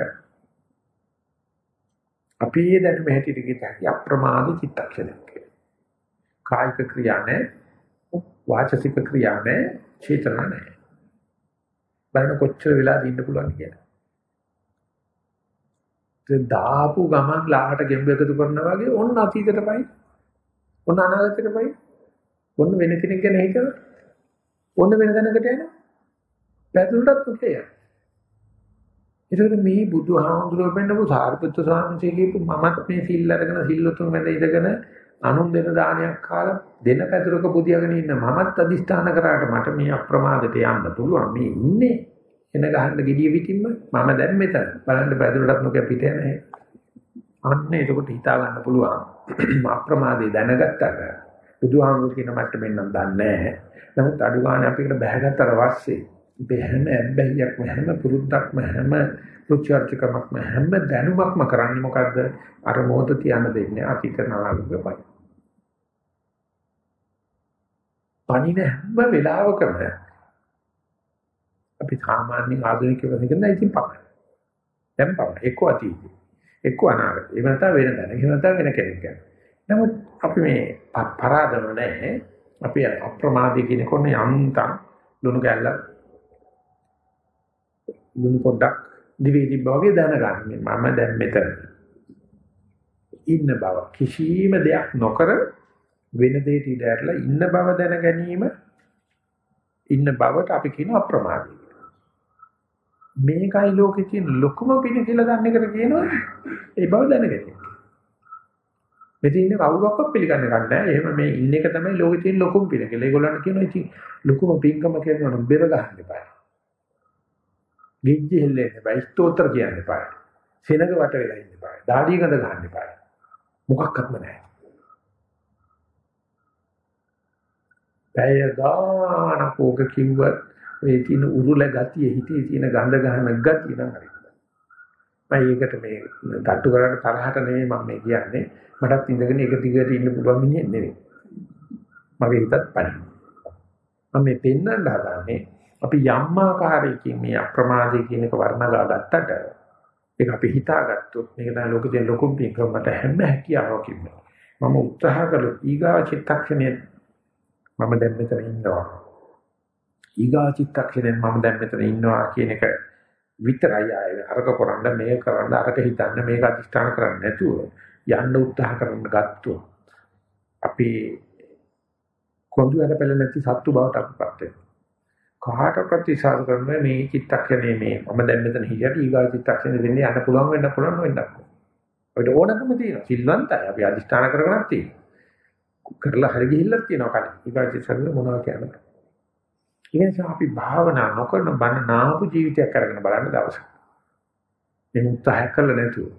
අපි ඒ දැනුම හැටියට කිව්වට අප්‍රමාද චිත්තක්ෂණයක් කායික ක්‍රියා නැහැ වාචසික ක්‍රියා නැහැ චේතන නැහැ. බලන්න කොච්චර වෙලා දින්න පුළුවන් කියලා. ඒ දාපු ගමන් ලාහට ගෙම්බ එකතු කරනවා වගේ ඔන්න අතීතයට පයි ඔන්න අනාගතයට පයි ඔන්න වෙන කෙනෙක් ගැන හිතලා ඔන්න වෙන දැනකට යනවා පැතුලටත් උත්තේ. යනවා ඒකට මේ බුදුහාමුදුරුවෝ පෙන්නපු සාරිපුත්‍ර ස්වාමීන් කියපු මමත් මේ සිල් අරගෙන සිල්ලුතුන් මැද ඉඳගෙන අනුන් දෙන දානයක් කාලා දෙන පැතුරක පුදියාගෙන ඉන්න මමත් අදිස්ථාන කරාට මට මේ අප්‍රමාදයට යන්න පුළුවන්. මේ ඉන්නේ එන ගහන්න gediya පිටින්ම මම දැන් මෙතන. බලන්න පැතුරටත් නොකිය පිට නැහැ අන්න එතකොට හිතා ගන්න පුළුවන්. අප්‍රමාදේ දැනගත්තට බුදුහාමුදුරුවෝ කියන මට්ටමින් නම් දන්නේ නැහැ. නමුත් අඩු ගන්න අපිට බහැගත්තට පස්සේ මේ හැම ඇබ්බැහියක්ම හැම පුරුද්දක්ම හැම රුචර්චකමක්ම හැම දැනුමක්ම කරන්නේ මොකද්ද? අර මොහොත තියන්න දෙන්නේ අතීත නාගකපයි. පණින හැම වෙලාවකම අපි සාමාන්‍යයෙන් ආධුනික වෙනකන් ඉතින් පමණයි. දැන් පමණයි. එක්ක අතීතය. එක්ක අනාගතය. ඒ වෙනතම වෙන දැන. ඒ වෙනතම වෙන කෙනෙක් ගැන. නමුත් අපි මේ පරාදම නැහැ. අපි අප්‍රමාදී කියන කොනේ යන්තම් ලුණු ගැල්ල ලුණු පොඩ්ඩක් දිවේ තිබ්බා වගේ දැනගන්න. මම දැන් මෙතන ඉන්න බව කිසිම දෙයක් නොකර වෙන දෙයකට ඉඩ ඇරලා ඉන්න බව දැන ගැනීම ඉන්න බවට අපි කියන අප්‍රමාදී. මේකයි ලෝකේ තියෙන ලොකුම පින කියලා දන්න එකට කියනවා ඒ බව දැනගන්න. මෙතන ඉන්න කවුරක්වත් පිළිගන්නේ නැහැ. එහෙම මේ ඉන්න එක තමයි ලෝකේ තියෙන ලොකුම පින කියලා. ඒගොල්ලන්ට කියනවා ඉතින් ලොකුම පින්කම කරනවා නම් බෙර ගන්න එපා. ගිජ්ජි හෙල්ලෙන්න එපා. ස්තෝත්‍ර කියන්න එපා. සෙනග වට වෙලා ඉන්න එපා. දාඩිය ගඳ ගන්න එපා. මොකක්වත්ම නැහැ. පැය ගානක් ඕක කිව්වත් ඔය තියෙන උරුල ගතිය හිතේ තියෙන ගඳ ගහන ගතිය නම් හරි. මම ඒකට මේ තට්ටු කරලා තරහට නෙමෙයි මම මේ කියන්නේ. මටත් ඉඳගෙන එක දිගට ඉන්න පුළුවන් මිනිහෙක් නෙමෙයි. මගේ හිතත් පණි. මම මේ පෙන්වන්න හදන්නේ අපි යම් ආකාරයකින් මේ අප්‍රමාදයේ කියන එක වර්ණගා ගත්තට ඒක අපි හිතාගත්තොත් මේක තමයි ලෝකේ තියෙන ලොකුම පින්කමට හැම හැකියාවකින්ම මම උත්සාහ කළොත් ඊගා චිත්තක්ෂණයේ මම දැන් මෙතන ඉන්නවා ඊගා චිත්තක්ෂණයෙන් මම දැන් මෙතන ඉන්නවා කියන එක විතරයි ආයේ අරක කරන්න මේක කරන්න අරක හිතන්න මේක අධිෂ්ඨාන කරන්න නැතුව යන්න උත්සාහ කරන්න ගත්තොත් අපි කොඳු වැඩ පෙළ නැති සත්තු බවට අපිපත් වෙනවා. කාටවත් ඉස්සාර කරන්නේ මේ චිත්තක්ෂණේ මේ මම දැන් මෙතන හිටියට ඊගා චිත්තක්ෂණේ දෙන්නේ යන්න පුළුවන් වෙන්න පුළුවන් වෙන්නත්. අපිට ඕනකම තියෙනවා. සිල්වන්තයි. අපි අධිෂ්ඨාන කරගෙනත් තියෙනවා. කරලා හරි ගිහිල්ලක් තියෙනවා කලින්. ඊගා චිත්තක්ෂණේ මොනවා කියන්නේ. ඒ නිසා අපි භාවනා නොකරන බණ නාපු ජීවිතයක් අරගෙන බලන්න දවසක්. මේ උත්සාහ කළ නැතුව.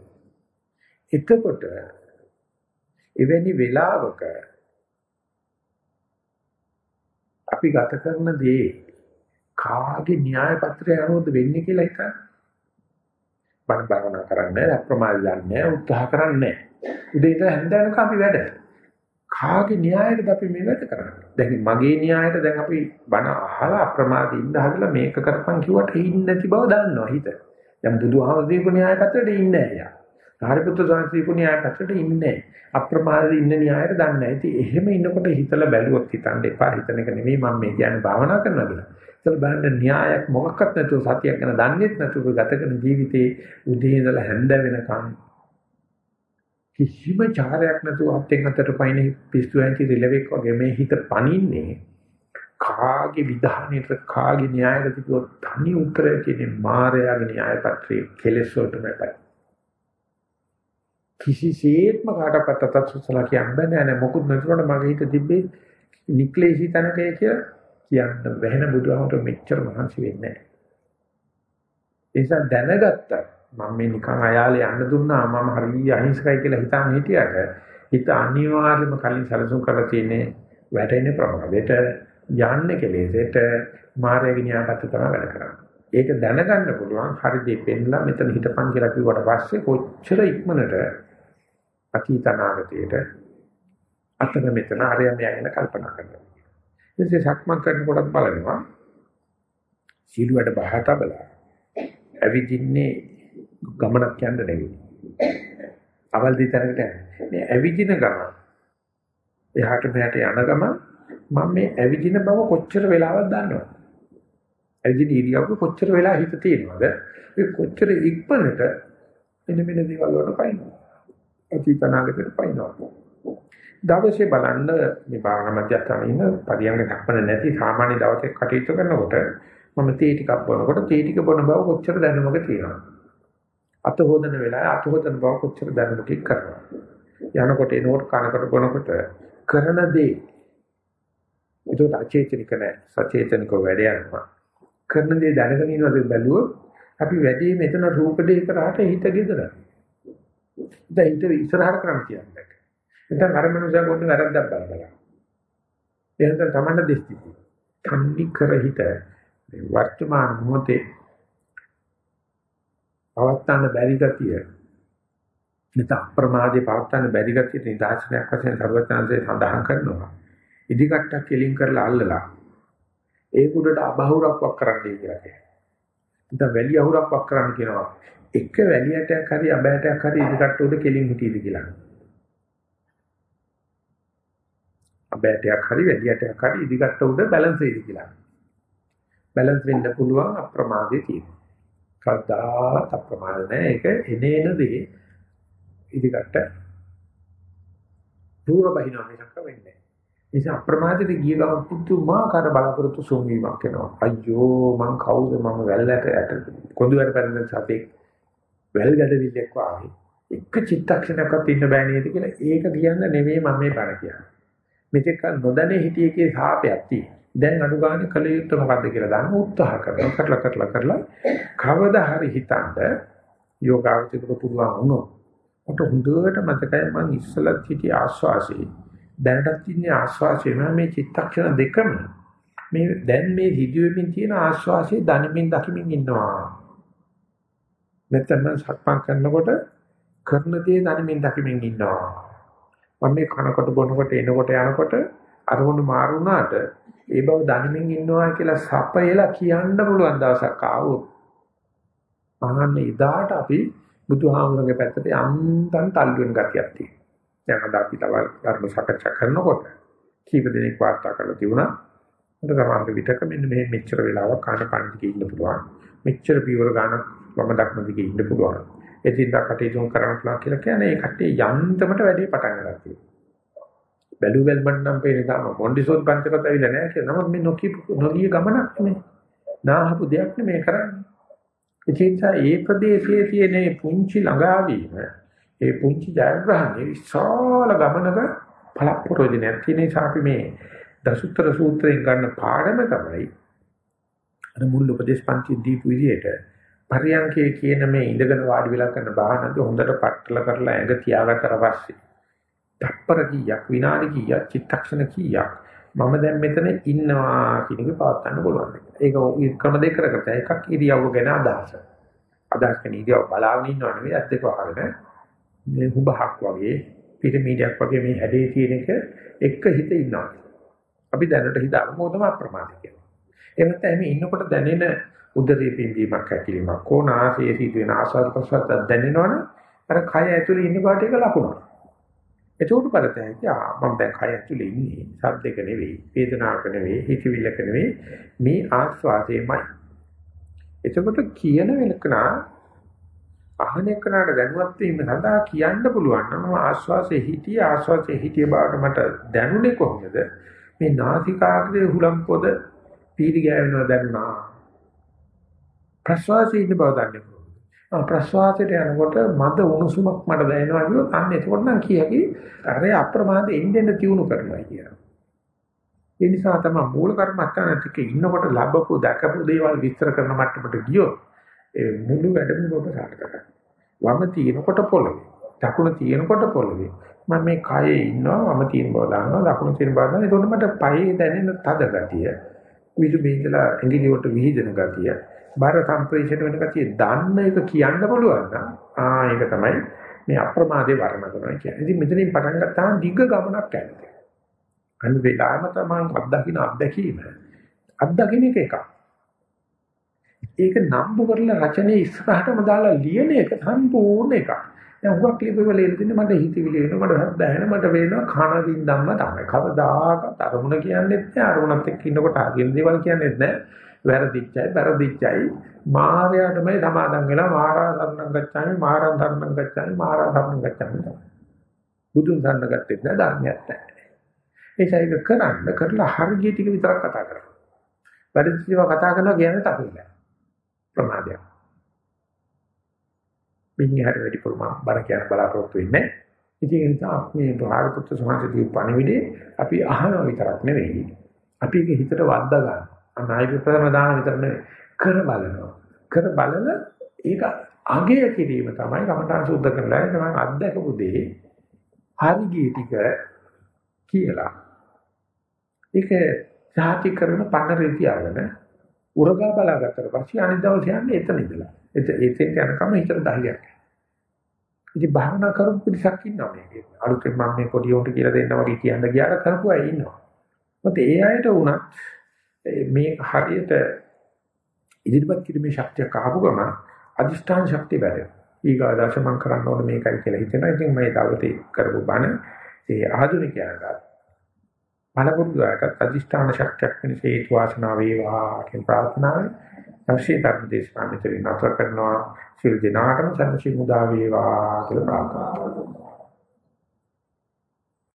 එතකොට එවැනි වෙලාවක අපි ගත කරන දේ කාගේ න්‍යාය පත්‍රය අනුවද වෙන්නේ කියලා හිතන්න. බණ භාවනා කරන්නේ අප්‍රමාද දන්නේ උත්සාහ කරන්නේ. උදේ ඉඳලා හැන්ද වෙනකම් අපි වැඩ. කාගේ න්‍යායයටද අපි මේ වැඩ කරන්නේ? දැන් මගේ න්‍යායයට දැන් අපි බණ අහලා අප්‍රමාදී ඉන්න හදලා මේක කරපන් කිව්වට ඉන්නේ නැති බව දන්නවා හිත. දැන් බුදුහාම දීපු න්‍යාය පැත්තට ඉන්නේ නැහැ යා. සාරිපුත්‍ර සාංශ දීපු න්‍යාය පැත්තට ඉන්නේ නැහැ. අප්‍රමාදී ඉන්න න්‍යායට දන්නේ නැහැ. ඉතින් එහෙම ඉන්නකොට හිතලා බැලුවොත් හිතන්න එපා. හිතන එක නෙමෙයි මම මේ කියන්නේ භාවනා කරනවා කියලා. ඒතර බලන්න න්‍යායක් මොකක්වත් නැතුව සතියක් ගැන දන්නේත් නැතුව ගත කරන ජීවිතේ උදේ ඉඳලා හැන්ද වෙනකන් කිසිම චාරයක් නැතුව අත්ෙන් අතට පයින් පිස්සු ඇන්ටි රිලෙවෙක් වගේ මේ හිත පනින්නේ කාගේ විධානයට කාගේ න්‍යායකට කිව්වොත් තනි උත්තරය කියන්නේ මායාවේ න්‍යාය පත්‍රයේ කෙලෙස් වලටමයි පයි. කිසිසේත්ම කාටවත් අතත්සලා කියන්න බෑ නෑ මොකුත් නැතුනට මගේ හිත තිබ්බේ නික්ලේශී තනකය කියලා කියන්න බැහැ බුදුහාමර මෙච්චර මහන්සි වෙන්නේ නෑ. ඒ නිසා දැනගත්තා මම මේ නිකන් අයාලේ යන්න දුන්නා මම හරිය අහිංසකයි කියලා හිතාන හිටියට හිත අනිවාර්යයෙන්ම කලින් සැලසුම් කරලා තියෙන්නේ වැටෙන ප්‍රමාදයට යන්නේ කෙලෙසට මාර්ගය ඥාපත තමයි වැඩ කරන්නේ. ඒක දැනගන්න පුළුවන් හරි දෙ පෙන්නලා මෙතන හිටපන් කියලා කිව්වට පස්සේ කොච්චර ඉක්මනට අතීතනාගතයට අතන මෙතන ආරයම යන කල්පනා කරනවා. ඉතින් සක්මන් කරනකොටත් බලනවා සීලුවට බහතබලා ඇවිදින්නේ ගමනක් යන්න නෙවෙයි. අවල් දී තැනකට මේ ඇවිදින ගමන. එහාට මෙහාට යන ගමන මම මේ ඇවිදින බව කොච්චර වෙලාවක් දන්නවද? ඇවිදින ඉරියව්ව කොච්චර වෙලා හිත තියෙනවද? ඒ කොච්චර ඉක්මනට එන මෙන්න දේවල් වලට පයින්නවා. අතීතනාගතයට පයින්නවා. දවසේ බලන්න මේ භාවනා මධ්‍යස්ථානයේ ඉන්න පරියංග දක්වන්න නැති සාමාන්‍ය දවසක කටයුතු කරනකොට මම තේ ටිකක් බොනකොට තේ ටික බොන බව කොච්චර දැනුමක තියෙනවද? අත හොදන වෙලාවේ අත හොදන බව කොච්චර දැනුමකින් කරනවා. යනකොට එනකොට කනකොට බොනකොට කරන දේ ඒකට අචේතනික නැහැ සචේතනික වැඩ යනවා. කරන දේ දැනගෙන ඉන්නවද බැලුවොත් අපි වැඩි මෙතන රූප දෙක කරාට හිත gedara. දැන් හිත ඉස්සරහට කරන්න කියන්නේ. නැත්නම් අර මනුස්සයා කොන්න වැරද්දක් බලනවා. එහෙනම් තමන්න දෙස්ති. කන්නි කර හිත වර්තමාන මොහොතේ පවත්තන්න බැරි ගතිය නැත්නම් අප්‍රමාදේ පවත්තන්න බැරි ගතිය නිදාසනයක් වශයෙන් සර්වඥාන්සේ සඳහන් කරනවා. ඉදිකට්ටක් කෙලින් කරලා අල්ලලා ඒ කුඩට අබහුරක් වක් කරන්නයි කියලා කියනවා. නැත්නම් වැලි අහුරක් වක් කරන්න කියනවා. එක වැලියටයක් හරි අබෑටයක් හරි ඉදිකට්ට උඩ කෙලින් හිටියද කියලා. අබෑටයක් හරි වැලියටයක් හරි ඉදිකට්ට උඩ බැලන්ස් වෙයිද කියලා. බැලන්ස් වෙන්න පුළුවන් අප්‍රමාදයේ තියෙනවා. කවදාවත් අප්‍රමාද නැහැ. ඒක එනේන දේ ඉදිකට දුර බහිනවා මිසක් වෙන්නේ නැහැ. නිසා අප්‍රමාදයට ගිය ගමන් පුදුමාකාර බලාපොරොත්තු සුන්වීමක් එනවා. අයියෝ මං කවුද මම වැල්ලට යට කොඳු වැඩ පැරෙන සතෙක් වැල් ගැඩවිල්ලක් වාගේ එක චිත්තක්ෂණයක්වත් ඉන්න බෑ නේද කියලා ඒක කියන්න නෙමෙයි මම මේ බණ කියන්නේ. මෙතෙක් නොදැන හිටියේකේ සාපයක් තියෙනවා. දැන් අඩු ගන්න කල යුත්තේ මොකද්ද කියලා දාන්න උත්සාහ කරනවා. කරලා කරලා කරලා කවදා හරි හිතන්න යෝගාවචිකව පුළුවන් වුණොත් මට හොඳට මතකයි මම ඉස්සලත් හිටිය ආස්වාසේ දැනටත් ඉන්නේ ආස්වාසේ නම මේ චිත්තක්ෂණ දෙකම මේ දැන් මේ හිදුවෙමින් තියෙන ආස්වාසේ දනිමින් දකිමින් ඉන්නවා. නැත්නම් සක්මන් කරනකොට කරන දේ දනිමින් දකිමින් ඉන්නවා. මම මේ කනකොට බොනකොට එනකොට යනකොට අරමුණු මාරු වුණාට ඒ බව දනිමින් ඉන්නවා කියලා සපයලා කියන්න පුළුවන් දවසක් ආවොත් අනන්න ඉදාට අපි බුදුහාමුදුරගේ පැත්තට යන්තම් තල්ලු වෙන ගතියක් තියෙනවා. දැන් අද අපි තව ධර්ම සාකච්ඡා කරනකොට කීප දෙනෙක් වාර්තා කරලා තිබුණා. මට සමහර විටක මෙන්න මේ මෙච්චර වෙලාවක් කන පණ්ඩිතක ඉන්න පුළුවන්. මෙච්චර පියවර ගන්න වම දක්න දිගේ ඉන්න පුළුවන්. එදින්දා කටයුතු කරන්න පුළුවන් කියලා කියන්නේ ඒ කට්ටිය යන්තමට වැඩි පටන් ගන්නවා තියෙනවා. බැලු බැලමන් නම් පේන්නේ තාම මොන්ඩිසෝල් පන්තිපත ඇවිල්ලා නැහැ කියලා. නමුත් මේ නොකී නොගිය ගමනක් නෙමෙයි. නාහපු දෙයක් නෙමෙයි කරන්නේ. ඒ ඒ ප්‍රදේශයේ තියෙන පුංචි ළඟාවීම ඒ පුංචි ජයග්‍රහණය විශාල ගමනක පළප්‍රෝජනයක් තියෙන නිසා අපි මේ දසුත්තර සූත්‍රයෙන් ගන්න පාඩම තමයි අර මුල් උපදේශ පන්ති දීපු විදිහට පරියන්කේ කියන මේ ඉඳගෙන වාඩි වෙලා කරන භාවනාවද හොඳට පట్టල කරලා ඇඟ තියාගත්තට පස්සේ තප්පර කීයක් විනාඩි කීයක් චිත්තක්ෂණ කීයක් මම දැන් මෙතන ඉන්නවා කියන එක පවත්වන්න පුළුවන්. ඒක ක්‍රම දෙකකට එකක් ඉරියව්ව ගැන අදහස. අදහස් කියන ඉරියව් බලාගෙන ඉන්නව නෙවෙයි අත් දෙක වහගෙන මේ හුබහක් වගේ පිරමීඩයක් වගේ මේ හැඩේ තියෙන එක එක්ක හිත ඉන්නවා. අපි දැනට හිතාගමු මොකදම අප්‍රමාද කියලා. එහෙම නැත්නම් මේ ඉන්නකොට දැනෙන උදරයේ පිම්බීමක් ඇකිලිමක් ඕන ආසයේ සිදුවෙන ආස්වාද ප්‍රසවාස දැනෙනවනේ අර කය ඇතුලේ ඉන්න බාට එක ලකුණක්. එතකොට බලතැයි ආ මම දැන් කය ඇතුලේ ඉන්නේ සද්දක නෙවෙයි වේදනාවක නෙවෙයි හිතවිල්ලක නෙවෙයි මේ ආස්වාදයේමයි. එතකොට කියන වෙලකනා අහන එකනට දැනුවත් වීම සඳහා කියන්න පුළුවන් නම් ආස්වාසේ හිටිය ආස්වාසේ හිටිය බවට මට දැනුනේ කොහොමද මේ නාසිකාග්‍රේ හුලම් පොද පීරි ගෑවෙනවා දැනුණා ප්‍රශ්වාසයේ ඉන්න බව දන්නේ කොහොමද? ප්‍රශ්වාසයට යනකොට මද උණුසුමක් මට දැනෙනවා කියොත් අන්න එතකොට නම් කියකි අර අප්‍රමාදයෙන් එන්නෙන් තියුණු කරනවා කියලා. ඒ නිසා තමයි මූල කර්මස්ථානත් එක්ක ඉන්නකොට ලැබපු දැකපු දේවල් විස්තර කරන මට්ටමට ගියොත් ඒ මුළු වැඩමුළුව ඔබ සාර්ථකයි. වම තියෙනකොට පොළවේ, දකුණ තියෙනකොට පොළවේ. මම මේ කයේ ඉන්නවා වම තියෙන බව දන්නවා, දකුණ තියෙන බව දන්නවා. එතකොට මට පයේ දැනෙන තද ගතිය, විදු බීජලා ඇඟිලි වලට විහිදෙන ගතිය, බර සම්ප්‍රේෂණ වෙන කතිය දන්න එක කියන්න පුළුවන් නම් ආ ඒක තමයි මේ අප්‍රමාදේ වර්ණ කරනවා කියන්නේ. ඉතින් මෙතනින් පටන් ගත්තාම දිග ගමනක් යනවා. අන්න වෙලාවම තමයි අත්දකින්න අත්දැකීම. අත්දකින්න එක එකක්. ඒක නම්බු කරලා රචනයේ ඉස්සරහටම දාලා ලියන එක සම්පූර්ණ එකක්. දැන් උගක් ලිපවල එල්දින්නේ මට හිතවිලි වෙනවා මට හත් දැනෙන මට වෙනවා කන දින් ධම්ම තමයි. කවදාකවත් අරමුණ කියන්නේත් නෑ අරමුණත් එක්ක ඉන්නකොට හරියන දේවල් කියන්නේත් නෑ. වැරදිච්චයි වැරදිච්චයි මායයටමයි සමාදන් වෙලා මාරා සරණං ගච්ඡාමි මාරං සරණං ගච්ඡාමි මාරා සරණං ගච්ඡාමි තමයි. බුදුන් සරණ ගත්තෙත් නෑ ධර්මයක් නෑ. ඒකයි කරන්න කරලා හරිය ටික විතරක් කතා කරනවා. වැරදිච්චව කතා කරනවා කියන්නේ තපිല്ല. ප්‍රමාදයක්. මිනිහ හරි වැඩි ප්‍රමාණ බණ කියන බලාපොරොත්තු වෙන්නේ. ඉතින් ඒ නිසා මේ භාරපුත්‍ර සමාජයේ පණිවිඩේ අපි අහනවා විතරක් නෙවෙයි. අපි ඒක හිතට වද්දා ගන්නවා. අනායි ප්‍රථම දාන විතර නෙවෙයි කර බලනවා. කර බලන ඒක අගය කිරීම තමයි කමඨාන් සුද්ධ කරලා තමයි අත්දකපු දේ හරි ගිය ටික කියලා. ඒක සාති කරන පන්නරේ තියාගෙන උරගා බලාගත්තට පස්සේ අනිත් දවසේ යන්නේ එතන ඉඳලා. එතෙන් යනකම හිතට ධෛර්යයක්. ඉතින් භාවනා කරපු පිරිසක් ඉන්නවා මේකේ. අලුතෙන් මම මේ පොඩි උන්ට කියලා දෙන්න වගේ කියන්න ගියාට කරපු අය ඉන්නවා. මොකද ඒ අයට වුණත් මේ හරියට ඉදිරිපත් කිරීමේ ශක්තියක් ආපු ගම අදිෂ්ඨාන ශක්තිය වැඩි. ඊගා දශමං කරන්න ඕනේ මේකයි කියලා හිතෙනවා. ඉතින් මේ දවසේ කරපු බණ ඒ ආධුනිකයන්ට බලපුරුදාට අදිෂ්ඨාන ශක්තියක් වෙනස හේතු වාසනා වේවා කියන ප්‍රාර්ථනාවයි. අවශ්‍ය ධර්ම දේශනා මෙතන නතර කරනවා. සිල් දිනාටම සනසි මුදා වේවා කියලා ප්‍රාර්ථනා කරනවා.